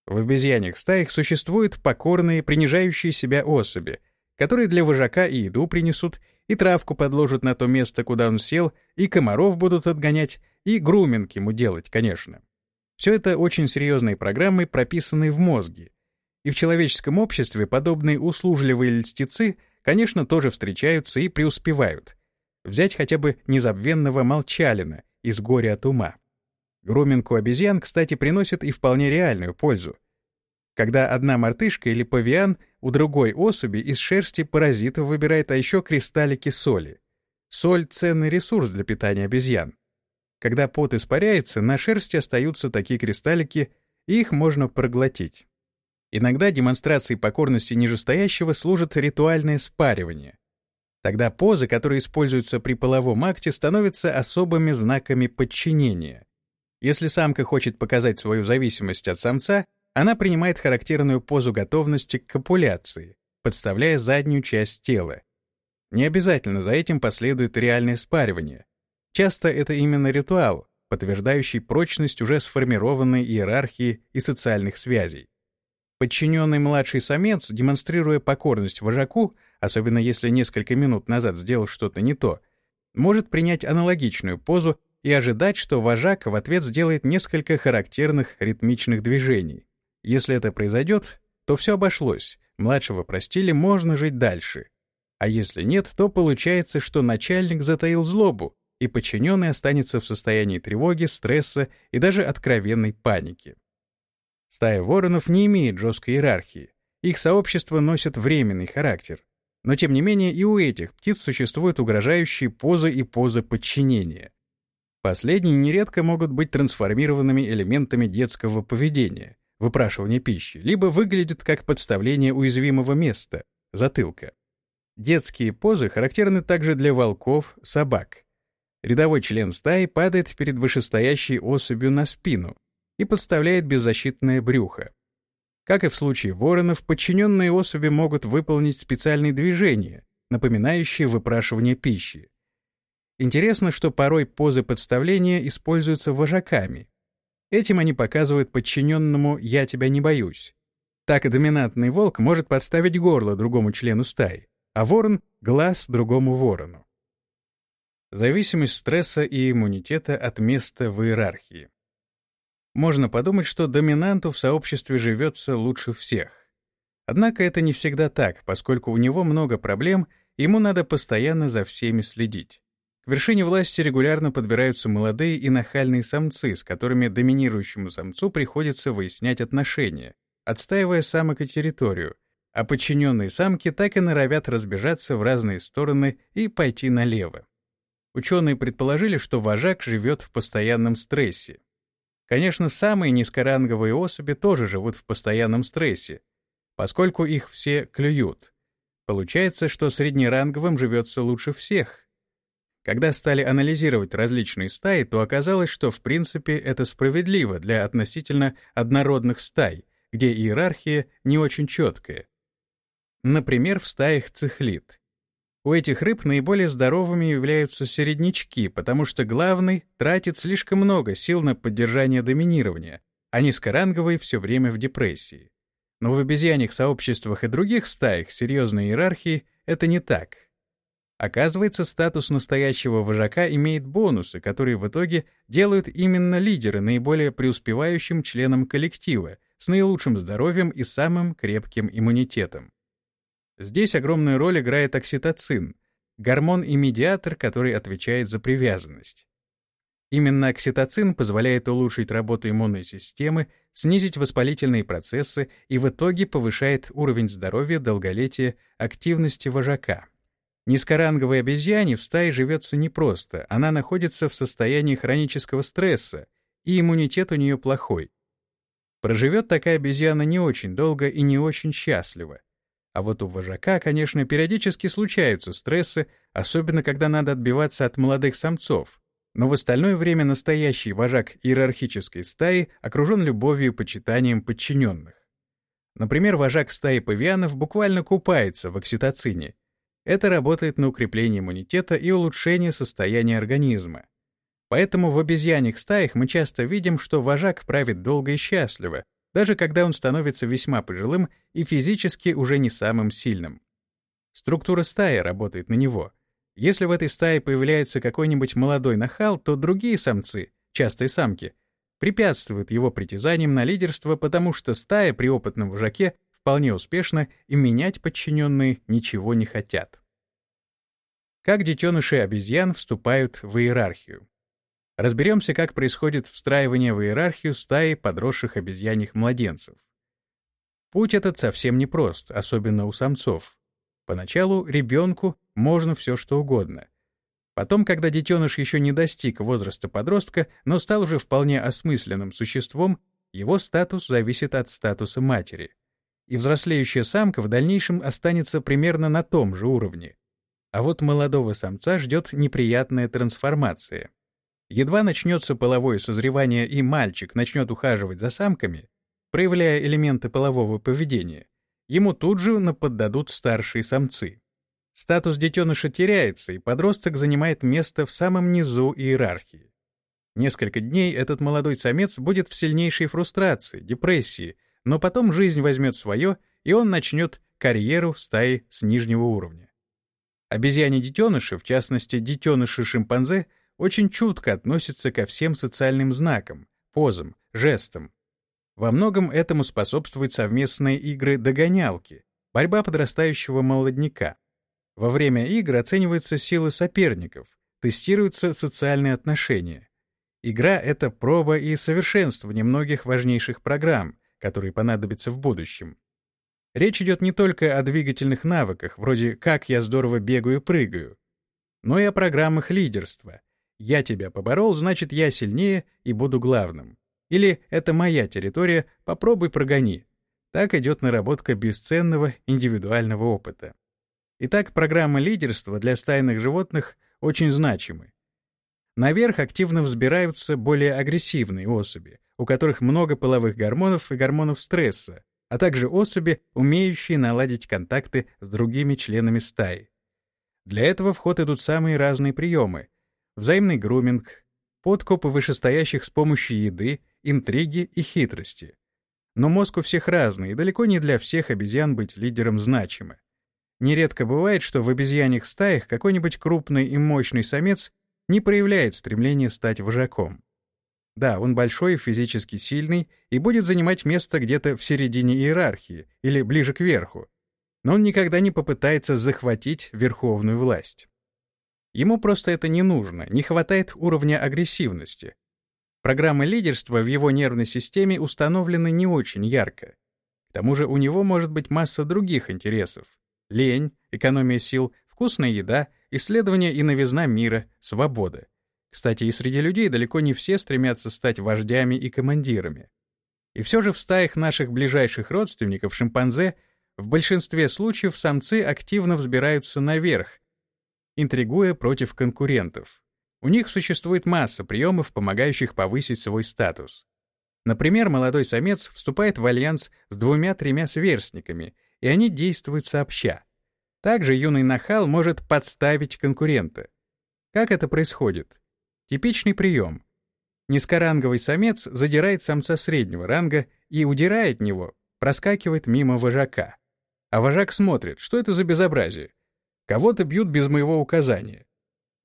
В обезьяньих стаях существуют покорные, принижающие себя особи, которые для вожака и еду принесут, и травку подложат на то место, куда он сел, и комаров будут отгонять, и груминг ему делать, конечно. Все это очень серьезные программы, прописанные в мозге. И в человеческом обществе подобные услужливые льстецы, конечно, тоже встречаются и преуспевают — Взять хотя бы незабвенного Молчалина из «Горя от ума». Груминг у обезьян, кстати, приносит и вполне реальную пользу. Когда одна мартышка или павиан у другой особи из шерсти паразитов выбирает, а еще кристаллики соли. Соль — ценный ресурс для питания обезьян. Когда пот испаряется, на шерсти остаются такие кристаллики, и их можно проглотить. Иногда демонстрацией покорности нижестоящего служит ритуальное спаривание. Тогда позы, которые используются при половом акте, становятся особыми знаками подчинения. Если самка хочет показать свою зависимость от самца, она принимает характерную позу готовности к копуляции, подставляя заднюю часть тела. Не обязательно за этим последует реальное спаривание. Часто это именно ритуал, подтверждающий прочность уже сформированной иерархии и социальных связей. Подчиненный младший самец, демонстрируя покорность вожаку, особенно если несколько минут назад сделал что-то не то, может принять аналогичную позу и ожидать, что вожак в ответ сделает несколько характерных ритмичных движений. Если это произойдет, то все обошлось, младшего простили, можно жить дальше. А если нет, то получается, что начальник затаил злобу, и подчиненный останется в состоянии тревоги, стресса и даже откровенной паники. Стая воронов не имеет жесткой иерархии. Их сообщество носит временный характер. Но тем не менее и у этих птиц существуют угрожающие позы и позы подчинения. Последние нередко могут быть трансформированными элементами детского поведения, выпрашивания пищи, либо выглядят как подставление уязвимого места, затылка. Детские позы характерны также для волков, собак. Рядовой член стаи падает перед вышестоящей особью на спину и подставляет беззащитное брюхо. Как и в случае воронов, подчиненные особи могут выполнить специальные движения, напоминающие выпрашивание пищи. Интересно, что порой позы подставления используются вожаками. Этим они показывают подчиненному «я тебя не боюсь». Так и доминантный волк может подставить горло другому члену стаи, а ворон — глаз другому ворону. Зависимость стресса и иммунитета от места в иерархии. Можно подумать, что доминанту в сообществе живется лучше всех. Однако это не всегда так, поскольку у него много проблем, ему надо постоянно за всеми следить. К вершине власти регулярно подбираются молодые и нахальные самцы, с которыми доминирующему самцу приходится выяснять отношения, отстаивая самок и территорию, а подчиненные самки так и норовят разбежаться в разные стороны и пойти налево. Ученые предположили, что вожак живет в постоянном стрессе. Конечно, самые низкоранговые особи тоже живут в постоянном стрессе, поскольку их все клюют. Получается, что среднеранговым живется лучше всех, когда стали анализировать различные стаи, то оказалось, что в принципе это справедливо для относительно однородных стай, где иерархия не очень четкая. Например, в стаях цихлит. У этих рыб наиболее здоровыми являются середнячки, потому что главный тратит слишком много сил на поддержание доминирования, а низкоранговый все время в депрессии. Но в обезьяньих сообществах и других стаях серьезной иерархии это не так. Оказывается, статус настоящего вожака имеет бонусы, которые в итоге делают именно лидера наиболее преуспевающим членом коллектива, с наилучшим здоровьем и самым крепким иммунитетом. Здесь огромную роль играет окситоцин, гормон и медиатор, который отвечает за привязанность. Именно окситоцин позволяет улучшить работу иммунной системы, снизить воспалительные процессы и в итоге повышает уровень здоровья, долголетия, активности вожака. Низкоранговой обезьяне в стае живется непросто, она находится в состоянии хронического стресса, и иммунитет у нее плохой. Проживет такая обезьяна не очень долго и не очень счастливо. А вот у вожака, конечно, периодически случаются стрессы, особенно когда надо отбиваться от молодых самцов. Но в остальное время настоящий вожак иерархической стаи окружен любовью и почитанием подчиненных. Например, вожак стаи павианов буквально купается в окситоцине, это работает на укрепление иммунитета и улучшение состояния организма. Поэтому в обезьяньих стаях мы часто видим, что вожак правит долго и счастливо, даже когда он становится весьма пожилым и физически уже не самым сильным. Структура стаи работает на него. Если в этой стае появляется какой-нибудь молодой нахал, то другие самцы, часто и самки, препятствуют его притязаниям на лидерство, потому что стая при опытном вожаке вполне успешно, и менять подчиненные ничего не хотят. Как детеныши обезьян вступают в иерархию? Разберемся, как происходит встраивание в иерархию стаи подросших обезьяньих младенцев. Путь этот совсем непрост, особенно у самцов. Поначалу ребенку можно все что угодно. Потом, когда детеныш еще не достиг возраста подростка, но стал уже вполне осмысленным существом, его статус зависит от статуса матери. И взрослеющая самка в дальнейшем останется примерно на том же уровне. А вот молодого самца ждет неприятная трансформация. Едва начнется половое созревание и мальчик начнет ухаживать за самками, проявляя элементы полового поведения, ему тут же наподдадут старшие самцы. Статус детеныша теряется, и подросток занимает место в самом низу иерархии. Несколько дней этот молодой самец будет в сильнейшей фрустрации, депрессии, но потом жизнь возьмет свое, и он начнет карьеру в стае с нижнего уровня. Обезьяне-детеныши, в частности детеныши-шимпанзе, очень чутко относятся ко всем социальным знакам, позам, жестам. Во многом этому способствуют совместные игры-догонялки, борьба подрастающего молодняка. Во время игр оцениваются силы соперников, тестируются социальные отношения. Игра — это проба и совершенствование многих важнейших программ, которые понадобятся в будущем. Речь идет не только о двигательных навыках, вроде «как я здорово бегаю и прыгаю», но и о программах лидерства. «Я тебя поборол, значит, я сильнее и буду главным». Или «это моя территория, попробуй прогони». Так идет наработка бесценного индивидуального опыта. Итак, программы лидерства для стайных животных очень значимы. Наверх активно взбираются более агрессивные особи, у которых много половых гормонов и гормонов стресса, а также особи, умеющие наладить контакты с другими членами стаи. Для этого в ход идут самые разные приемы — взаимный груминг, подкупы вышестоящих с помощью еды, интриги и хитрости. Но мозг у всех разный, и далеко не для всех обезьян быть лидером значимо. Нередко бывает, что в обезьяньих стаях какой-нибудь крупный и мощный самец не проявляет стремления стать вожаком. Да, он большой, физически сильный и будет занимать место где-то в середине иерархии или ближе к верху, но он никогда не попытается захватить верховную власть. Ему просто это не нужно, не хватает уровня агрессивности. Программы лидерства в его нервной системе установлены не очень ярко. К тому же у него может быть масса других интересов лень, экономия сил, вкусная еда, исследование и новизна мира, свобода. Кстати, и среди людей далеко не все стремятся стать вождями и командирами. И все же в стаях наших ближайших родственников, шимпанзе, в большинстве случаев самцы активно взбираются наверх, интригуя против конкурентов. У них существует масса приемов, помогающих повысить свой статус. Например, молодой самец вступает в альянс с двумя-тремя сверстниками и они действуют сообща. Также юный нахал может подставить конкурента. Как это происходит? Типичный прием. Низкоранговый самец задирает самца среднего ранга и, удирая от него, проскакивает мимо вожака. А вожак смотрит, что это за безобразие. Кого-то бьют без моего указания.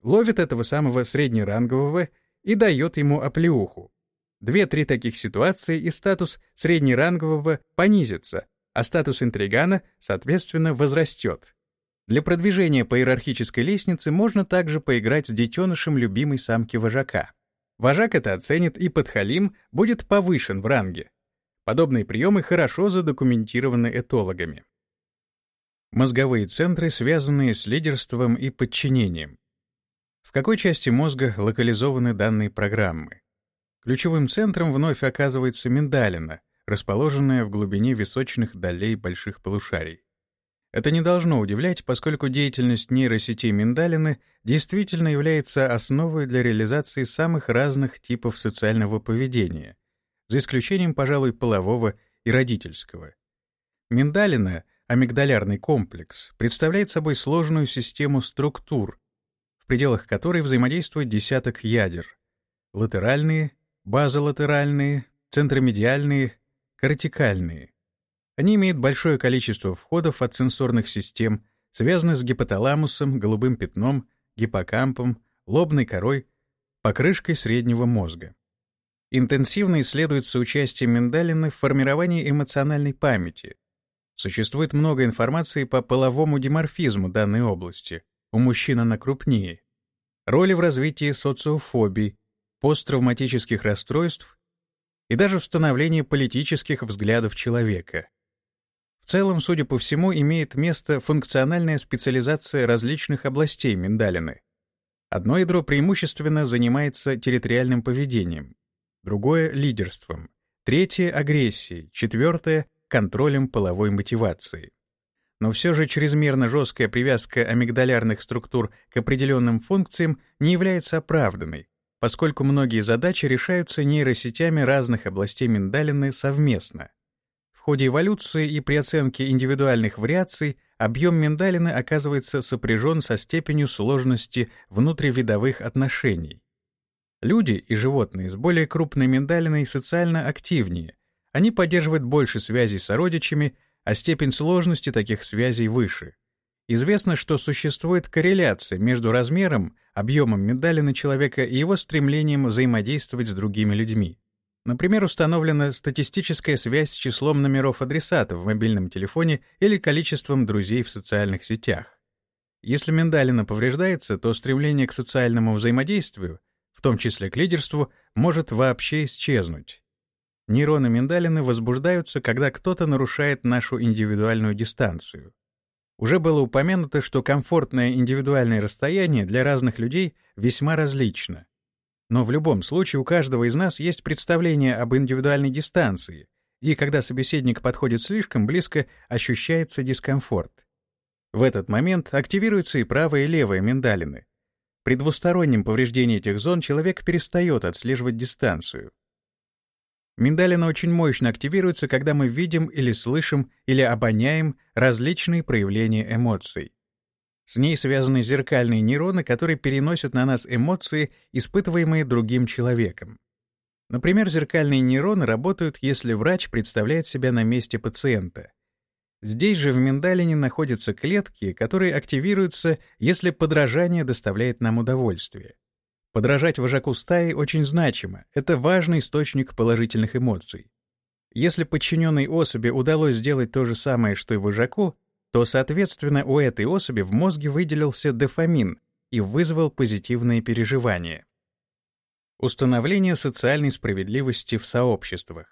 Ловит этого самого среднерангового и дает ему оплеуху. Две-три таких ситуации, и статус среднерангового понизится, а статус интригана, соответственно, возрастет. Для продвижения по иерархической лестнице можно также поиграть с детенышем любимой самки вожака. Вожак это оценит, и подхалим будет повышен в ранге. Подобные приемы хорошо задокументированы этологами. Мозговые центры, связанные с лидерством и подчинением. В какой части мозга локализованы данные программы? Ключевым центром вновь оказывается миндалина, расположенная в глубине височных долей больших полушарий. Это не должно удивлять, поскольку деятельность нейросетей миндалины действительно является основой для реализации самых разных типов социального поведения, за исключением, пожалуй, полового и родительского. Миндалина, амигдалярный комплекс, представляет собой сложную систему структур, в пределах которой взаимодействует десяток ядер — латеральные, базолатеральные, центромедиальные, кортикальные. Они имеют большое количество входов от сенсорных систем, связанных с гипоталамусом, голубым пятном, гиппокампом, лобной корой, покрышкой среднего мозга. Интенсивно исследуется участие миндалины в формировании эмоциональной памяти. Существует много информации по половому диморфизму данной области. У мужчин она крупнее. Роли в развитии социофобий, посттравматических расстройств и даже в становлении политических взглядов человека. В целом, судя по всему, имеет место функциональная специализация различных областей миндалины. Одно ядро преимущественно занимается территориальным поведением, другое — лидерством, третье — агрессией, четвертое — контролем половой мотивации. Но все же чрезмерно жесткая привязка амигдалярных структур к определенным функциям не является оправданной, поскольку многие задачи решаются нейросетями разных областей миндалины совместно. В ходе эволюции и при оценке индивидуальных вариаций объем миндалины оказывается сопряжен со степенью сложности внутривидовых отношений. Люди и животные с более крупной миндалиной социально активнее. Они поддерживают больше связей с сородичами, а степень сложности таких связей выше. Известно, что существует корреляция между размером, объемом миндалины человека и его стремлением взаимодействовать с другими людьми. Например, установлена статистическая связь с числом номеров адресата в мобильном телефоне или количеством друзей в социальных сетях. Если миндалина повреждается, то стремление к социальному взаимодействию, в том числе к лидерству, может вообще исчезнуть. Нейроны миндалины возбуждаются, когда кто-то нарушает нашу индивидуальную дистанцию. Уже было упомянуто, что комфортное индивидуальное расстояние для разных людей весьма различно. Но в любом случае у каждого из нас есть представление об индивидуальной дистанции, и когда собеседник подходит слишком близко, ощущается дискомфорт. В этот момент активируются и правая и левая миндалины. При двустороннем повреждении этих зон человек перестает отслеживать дистанцию. Миндалина очень мощно активируется, когда мы видим или слышим или обоняем различные проявления эмоций. С ней связаны зеркальные нейроны, которые переносят на нас эмоции, испытываемые другим человеком. Например, зеркальные нейроны работают, если врач представляет себя на месте пациента. Здесь же в миндалине находятся клетки, которые активируются, если подражание доставляет нам удовольствие. Подражать вожаку стаи очень значимо, это важный источник положительных эмоций. Если подчиненной особи удалось сделать то же самое, что и вожаку, то, соответственно, у этой особи в мозге выделился дофамин и вызвал позитивные переживания. Установление социальной справедливости в сообществах.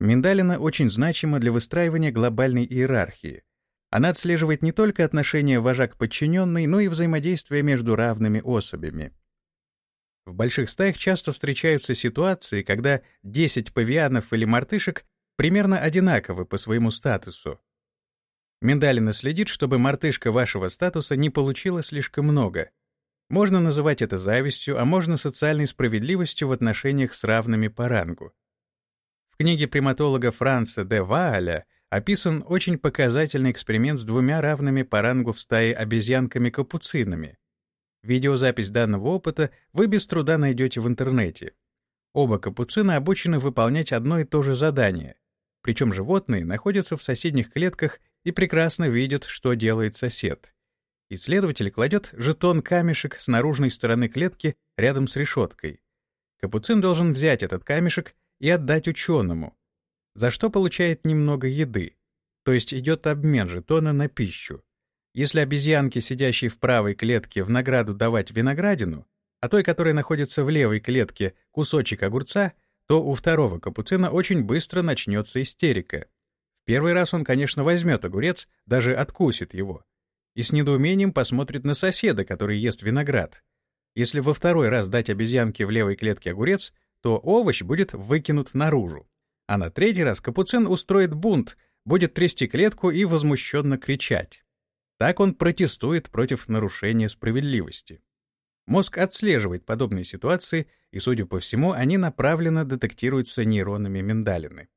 Миндалина очень значима для выстраивания глобальной иерархии. Она отслеживает не только отношения вожак-подчиненный, но и взаимодействие между равными особями. В больших стаях часто встречаются ситуации, когда 10 павианов или мартышек примерно одинаковы по своему статусу, Миндалина следит, чтобы мартышка вашего статуса не получила слишком много. Можно называть это завистью, а можно социальной справедливостью в отношениях с равными по рангу. В книге приматолога Франца де Вааля описан очень показательный эксперимент с двумя равными по рангу в стае обезьянками-капуцинами. Видеозапись данного опыта вы без труда найдете в интернете. Оба капуцина обучены выполнять одно и то же задание, причем животные находятся в соседних клетках и прекрасно видит, что делает сосед. Исследователь кладет жетон-камешек с наружной стороны клетки рядом с решеткой. Капуцин должен взять этот камешек и отдать ученому, за что получает немного еды, то есть идет обмен жетона на пищу. Если обезьянке, сидящей в правой клетке, в награду давать виноградину, а той, которая находится в левой клетке, кусочек огурца, то у второго капуцина очень быстро начнется истерика. Первый раз он, конечно, возьмет огурец, даже откусит его. И с недоумением посмотрит на соседа, который ест виноград. Если во второй раз дать обезьянке в левой клетке огурец, то овощ будет выкинут наружу. А на третий раз капуцин устроит бунт, будет трясти клетку и возмущенно кричать. Так он протестует против нарушения справедливости. Мозг отслеживает подобные ситуации, и, судя по всему, они направленно детектируются нейронами миндалины.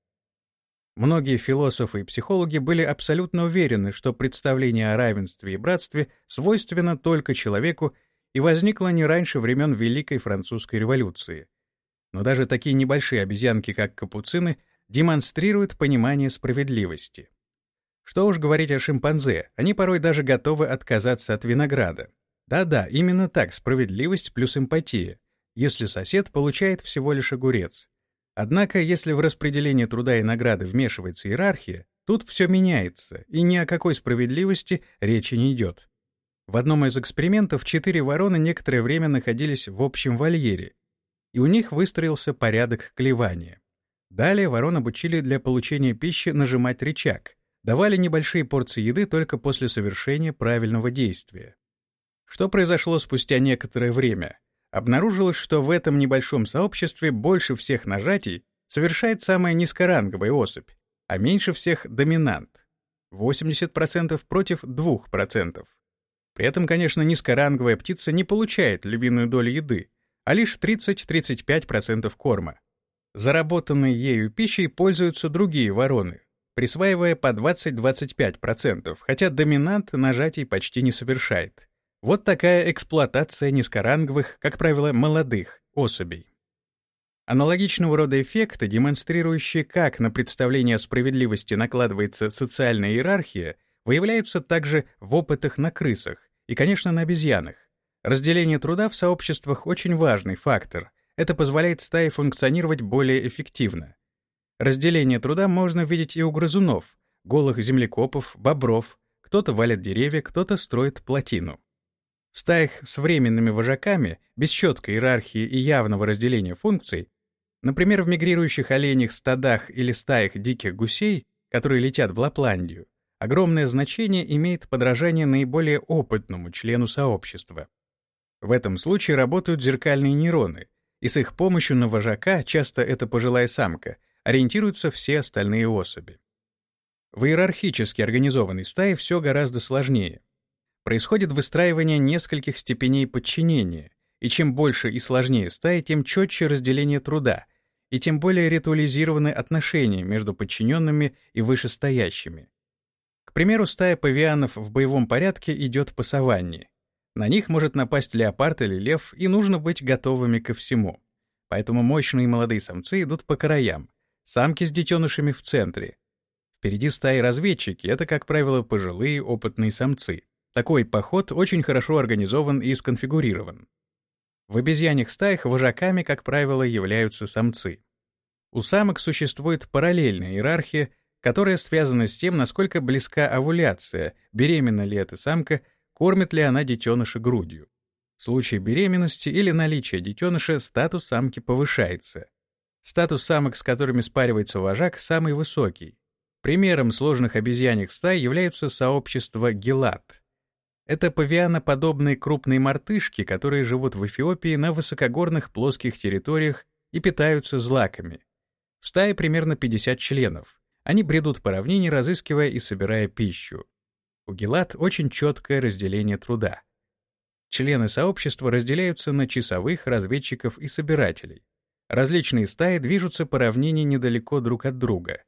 Многие философы и психологи были абсолютно уверены, что представление о равенстве и братстве свойственно только человеку и возникло не раньше времен Великой Французской революции. Но даже такие небольшие обезьянки, как капуцины, демонстрируют понимание справедливости. Что уж говорить о шимпанзе, они порой даже готовы отказаться от винограда. Да-да, именно так, справедливость плюс эмпатия, если сосед получает всего лишь огурец. Однако, если в распределение труда и награды вмешивается иерархия, тут все меняется, и ни о какой справедливости речи не идет. В одном из экспериментов четыре вороны некоторое время находились в общем вольере. и у них выстроился порядок клевания. Далее ворон обучили для получения пищи нажимать рычаг, давали небольшие порции еды только после совершения правильного действия. Что произошло спустя некоторое время? Обнаружилось, что в этом небольшом сообществе больше всех нажатий совершает самая низкоранговая особь, а меньше всех доминант. 80% против 2%. При этом, конечно, низкоранговая птица не получает львиную долю еды, а лишь 30-35% корма. Заработанной ею пищей пользуются другие вороны, присваивая по 20-25%, хотя доминант нажатий почти не совершает. Вот такая эксплуатация низкоранговых, как правило, молодых особей. Аналогичного рода эффекты, демонстрирующие, как на представление о справедливости накладывается социальная иерархия, выявляются также в опытах на крысах и, конечно, на обезьянах. Разделение труда в сообществах очень важный фактор. Это позволяет стае функционировать более эффективно. Разделение труда можно видеть и у грызунов, голых землекопов, бобров. Кто-то валит деревья, кто-то строит плотину. В стаях с временными вожаками, без четкой иерархии и явного разделения функций, например, в мигрирующих оленях стадах или стаях диких гусей, которые летят в Лапландию, огромное значение имеет подражание наиболее опытному члену сообщества. В этом случае работают зеркальные нейроны, и с их помощью на вожака, часто это пожилая самка, ориентируются все остальные особи. В иерархически организованной стае все гораздо сложнее. Происходит выстраивание нескольких степеней подчинения, и чем больше и сложнее стая, тем четче разделение труда, и тем более ритуализированы отношения между подчиненными и вышестоящими. К примеру, стая павианов в боевом порядке идет по саванне. На них может напасть леопард или лев, и нужно быть готовыми ко всему. Поэтому мощные молодые самцы идут по краям, самки с детенышами в центре. Впереди стаи разведчики — это, как правило, пожилые опытные самцы. Такой поход очень хорошо организован и сконфигурирован. В обезьяньих стаях вожаками, как правило, являются самцы. У самок существует параллельная иерархия, которая связана с тем, насколько близка овуляция, беременна ли эта самка, кормит ли она детеныша грудью. В случае беременности или наличия детеныша статус самки повышается. Статус самок, с которыми спаривается вожак, самый высокий. Примером сложных обезьяньих стай являются сообщества гелат. Это павианоподобные крупные мартышки, которые живут в Эфиопии на высокогорных плоских территориях и питаются злаками. В стае примерно 50 членов. Они бредут по равнине, разыскивая и собирая пищу. У Гелат очень четкое разделение труда. Члены сообщества разделяются на часовых, разведчиков и собирателей. Различные стаи движутся по равнине недалеко друг от друга.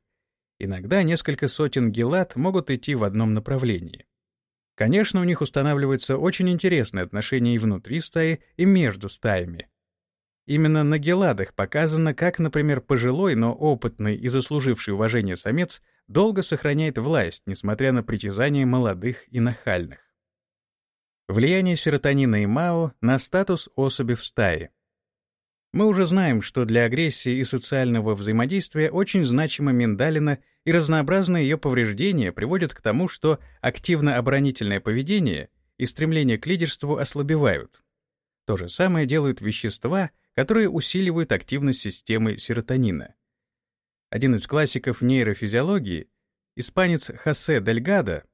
Иногда несколько сотен гелат могут идти в одном направлении. Конечно, у них устанавливаются очень интересные отношения и внутри стаи, и между стаями. Именно на геладах показано, как, например, пожилой, но опытный и заслуживший уважение самец долго сохраняет власть, несмотря на притязания молодых и нахальных. Влияние серотонина и МАО на статус особи в стае. Мы уже знаем, что для агрессии и социального взаимодействия очень значима миндалина, и разнообразные ее повреждения приводят к тому, что активно-оборонительное поведение и стремление к лидерству ослабевают. То же самое делают вещества — которые усиливают активность системы серотонина. Один из классиков нейрофизиологии, испанец Хосе Дельгадо,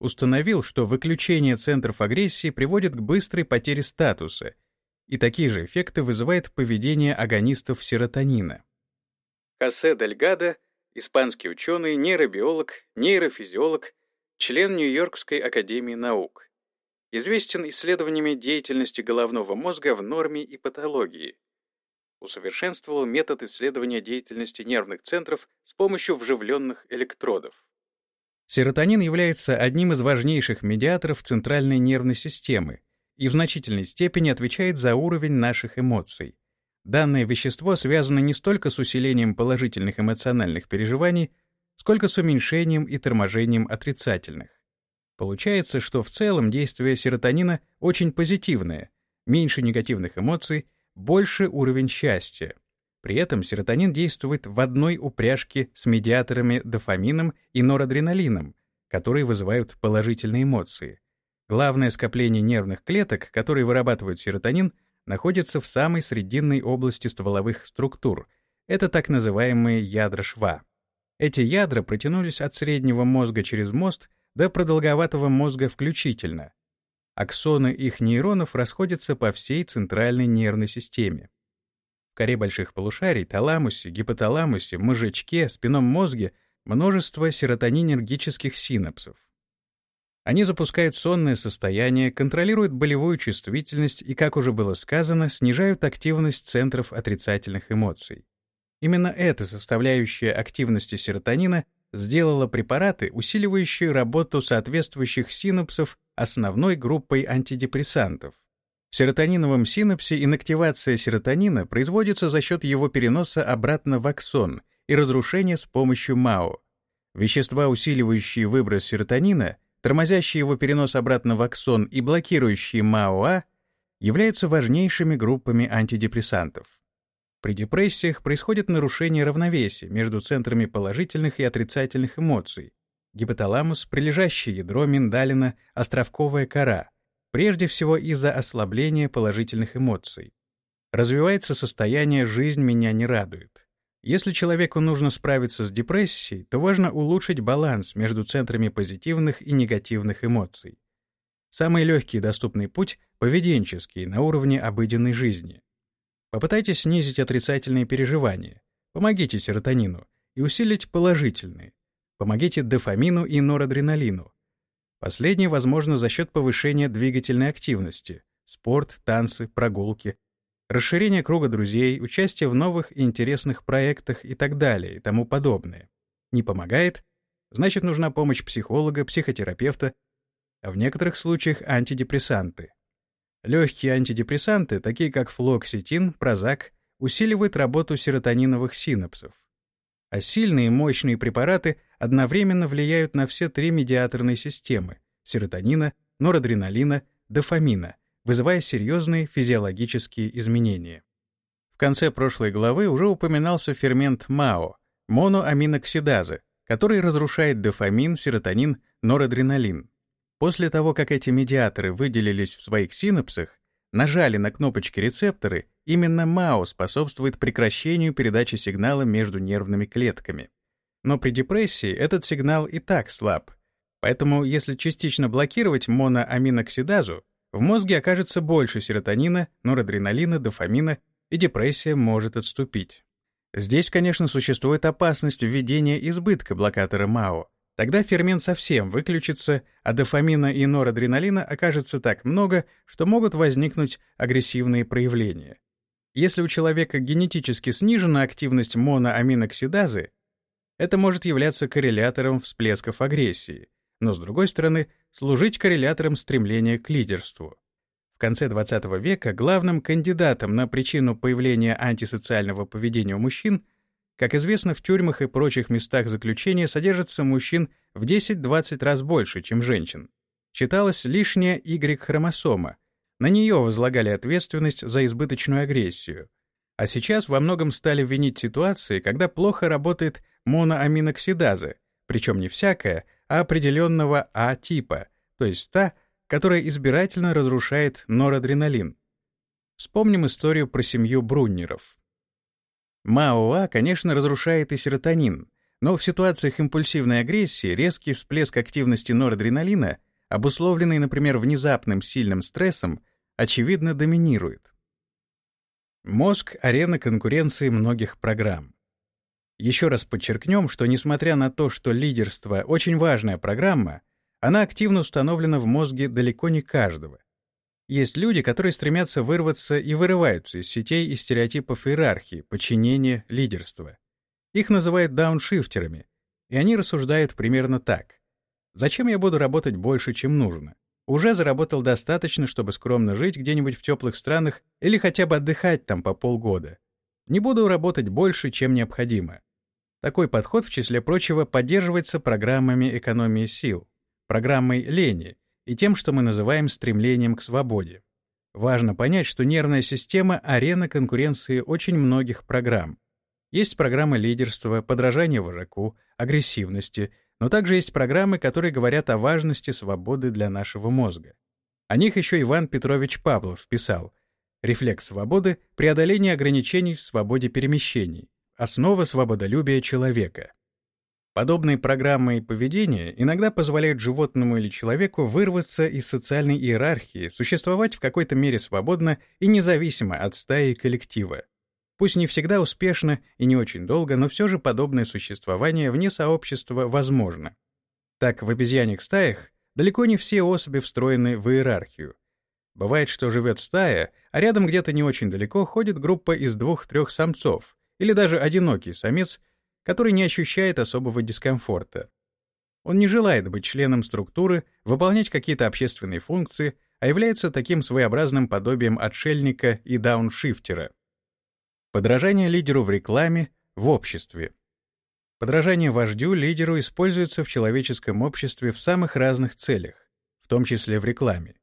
установил, что выключение центров агрессии приводит к быстрой потере статуса, и такие же эффекты вызывает поведение агонистов серотонина. Хосе Дельгадо — испанский ученый, нейробиолог, нейрофизиолог, член Нью-Йоркской академии наук. Известен исследованиями деятельности головного мозга в норме и патологии. Усовершенствовал метод исследования деятельности нервных центров с помощью вживленных электродов. Серотонин является одним из важнейших медиаторов центральной нервной системы и в значительной степени отвечает за уровень наших эмоций. Данное вещество связано не столько с усилением положительных эмоциональных переживаний, сколько с уменьшением и торможением отрицательных. Получается, что в целом действие серотонина очень позитивное, меньше негативных эмоций, больше уровень счастья. При этом серотонин действует в одной упряжке с медиаторами дофамином и норадреналином, которые вызывают положительные эмоции. Главное скопление нервных клеток, которые вырабатывают серотонин, находится в самой срединной области стволовых структур. Это так называемые ядра шва. Эти ядра протянулись от среднего мозга через мост до продолговатого мозга включительно. Аксоны их нейронов расходятся по всей центральной нервной системе. В коре больших полушарий, таламусе, гипоталамусе, мозжечке, спинном мозге множество серотонинергических синапсов. Они запускают сонное состояние, контролируют болевую чувствительность и, как уже было сказано, снижают активность центров отрицательных эмоций. Именно эта составляющая активности серотонина сделала препараты, усиливающие работу соответствующих синапсов, основной группой антидепрессантов. В серотониновом синапсе инактивация серотонина производится за счет его переноса обратно в аксон и разрушения с помощью МАО. Вещества, усиливающие выброс серотонина, тормозящие его перенос обратно в аксон и блокирующие МАОА, являются важнейшими группами антидепрессантов. При депрессиях происходит нарушение равновесия между центрами положительных и отрицательных эмоций. Гипоталамус, прилежащее ядро, миндалина, островковая кора, прежде всего из-за ослабления положительных эмоций. Развивается состояние «жизнь меня не радует». Если человеку нужно справиться с депрессией, то важно улучшить баланс между центрами позитивных и негативных эмоций. Самый легкий и доступный путь — поведенческий, на уровне обыденной жизни. Попытайтесь снизить отрицательные переживания. Помогите серотонину и усилить положительные. Помогите дофамину и норадреналину. Последнее возможно за счет повышения двигательной активности, спорт, танцы, прогулки, расширение круга друзей, участие в новых и интересных проектах и так далее и тому подобное. Не помогает? Значит, нужна помощь психолога, психотерапевта, а в некоторых случаях антидепрессанты. Легкие антидепрессанты, такие как флоксетин, прозак, усиливают работу серотониновых синапсов. А сильные мощные препараты одновременно влияют на все три медиаторные системы — серотонина, норадреналина, дофамина, вызывая серьезные физиологические изменения. В конце прошлой главы уже упоминался фермент МАО — моноаминоксидазы, который разрушает дофамин, серотонин, норадреналин. После того, как эти медиаторы выделились в своих синапсах, нажали на кнопочки рецепторы, именно МАО способствует прекращению передачи сигнала между нервными клетками. Но при депрессии этот сигнал и так слаб, поэтому если частично блокировать моноаминоксидазу, в мозге окажется больше серотонина, норадреналина, дофамина, и депрессия может отступить. Здесь, конечно, существует опасность введения избытка блокатора МАО, Тогда фермент совсем выключится, а дофамина и норадреналина окажется так много, что могут возникнуть агрессивные проявления. Если у человека генетически снижена активность моноаминоксидазы, это может являться коррелятором всплесков агрессии, но, с другой стороны, служить коррелятором стремления к лидерству. В конце XX века главным кандидатом на причину появления антисоциального поведения у мужчин как известно, в тюрьмах и прочих местах заключения содержится мужчин в 10-20 раз больше, чем женщин. Считалась лишняя Y-хромосома. На нее возлагали ответственность за избыточную агрессию. А сейчас во многом стали винить ситуации, когда плохо работает моноаминоксидаза, причем не всякая, определенного А-типа, то есть та, которая избирательно разрушает норадреналин. Вспомним историю про семью Бруннеров. МАОА, конечно, разрушает и серотонин, но в ситуациях импульсивной агрессии резкий всплеск активности норадреналина, обусловленный, например, внезапным сильным стрессом, очевидно доминирует. Мозг — арена конкуренции многих программ. Еще раз подчеркнем, что несмотря на то, что лидерство — очень важная программа, она активно установлена в мозге далеко не каждого. Есть люди, которые стремятся вырваться и вырываются из сетей и стереотипов иерархии, подчинения, лидерства. Их называют дауншифтерами, и они рассуждают примерно так. Зачем я буду работать больше, чем нужно? Уже заработал достаточно, чтобы скромно жить где-нибудь в теплых странах или хотя бы отдыхать там по полгода. Не буду работать больше, чем необходимо. Такой подход, в числе прочего, поддерживается программами экономии сил, программой лени — и тем, что мы называем стремлением к свободе. Важно понять, что нервная система — арена конкуренции очень многих программ. Есть программы лидерства, подражания вожаку, агрессивности, но также есть программы, которые говорят о важности свободы для нашего мозга. О них еще Иван Петрович Павлов писал рефлекс свободы, преодоление ограничений в свободе перемещений, основа свободолюбия человека. Подобные программы и поведения иногда позволяют животному или человеку вырваться из социальной иерархии, существовать в какой-то мере свободно и независимо от стаи и коллектива. Пусть не всегда успешно и не очень долго, но все же подобное существование вне сообщества возможно. Так, в обезьяньих стаях далеко не все особи встроены в иерархию. Бывает, что живет стая, а рядом где-то не очень далеко ходит группа из двух-трех самцов, или даже одинокий самец, который не ощущает особого дискомфорта. Он не желает быть членом структуры, выполнять какие-то общественные функции, а является таким своеобразным подобием отшельника и дауншифтера. Подражание лидеру в рекламе, в обществе. Подражание вождю, лидеру используется в человеческом обществе в самых разных целях, в том числе в рекламе.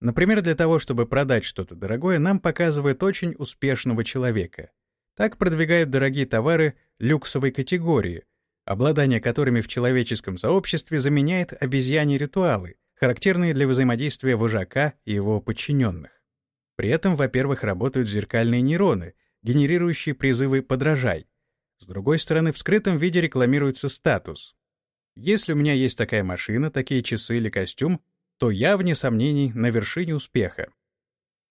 Например, для того, чтобы продать что-то дорогое, нам показывают очень успешного человека. Так продвигают дорогие товары люксовой категории, обладание которыми в человеческом сообществе заменяет обезьяне ритуалы, характерные для взаимодействия вожака и его подчиненных. При этом, во-первых, работают зеркальные нейроны — генерирующие призывы «подражай». С другой стороны, в скрытом виде рекламируется статус. Если у меня есть такая машина, такие часы или костюм, то я, вне сомнений, на вершине успеха.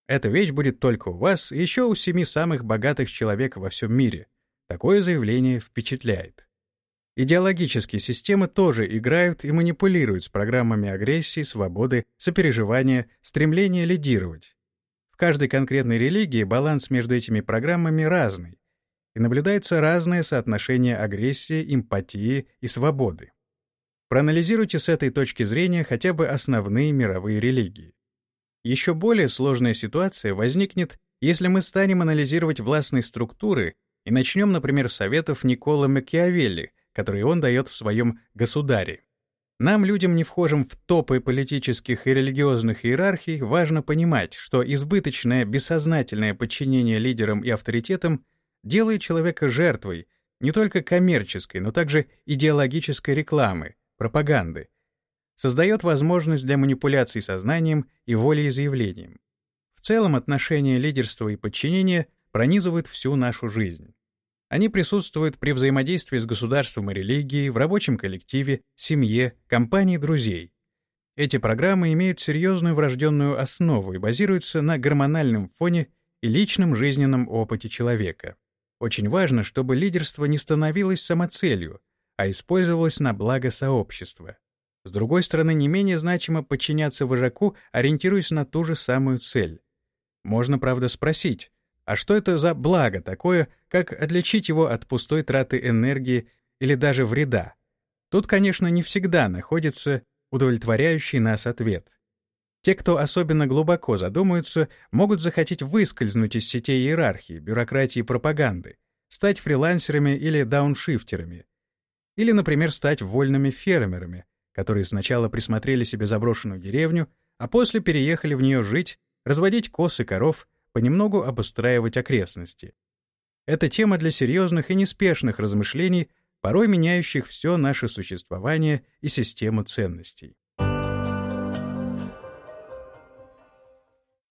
Эта вещь будет только у вас и еще у семи самых богатых человек во всем мире. Такое заявление впечатляет. Идеологические системы тоже играют и манипулируют с программами агрессии, свободы, сопереживания, стремления лидировать. В каждой конкретной религии баланс между этими программами разный, и наблюдается разное соотношение агрессии, эмпатии и свободы. Проанализируйте с этой точки зрения хотя бы основные мировые религии. Еще более сложная ситуация возникнет, если мы станем анализировать властные структуры и начнем, например, советов Никола Макиавелли, которые он дает в своем «Государе». Нам, людям, не вхожим в топы политических и религиозных иерархий, важно понимать, что избыточное бессознательное подчинение лидерам и авторитетам делает человека жертвой не только коммерческой, но также идеологической рекламы, пропаганды, создает возможность для манипуляций сознанием и волеизъявлением. В целом отношения лидерства и подчинения пронизывают всю нашу жизнь. Они присутствуют при взаимодействии с государством и религией, в рабочем коллективе, семье, компании друзей. Эти программы имеют серьезную врожденную основу и базируются на гормональном фоне и личном жизненном опыте человека. Очень важно, чтобы лидерство не становилось самоцелью, а использовалось на благо сообщества. С другой стороны, не менее значимо подчиняться вожаку, ориентируясь на ту же самую цель. Можно, правда, спросить, а что это за благо такое, как отличить его от пустой траты энергии или даже вреда? Тут, конечно, не всегда находится удовлетворяющий нас ответ. Те, кто особенно глубоко задумаются, могут захотеть выскользнуть из сетей иерархии, бюрократии и пропаганды, стать фрилансерами или дауншифтерами. Или, например, стать вольными фермерами, которые сначала присмотрели себе заброшенную деревню, а после переехали в нее жить, разводить коз и коров понемногу обустраивать окрестности. Это тема для серьезных и неспешных размышлений, порой меняющих все наше существование и систему ценностей.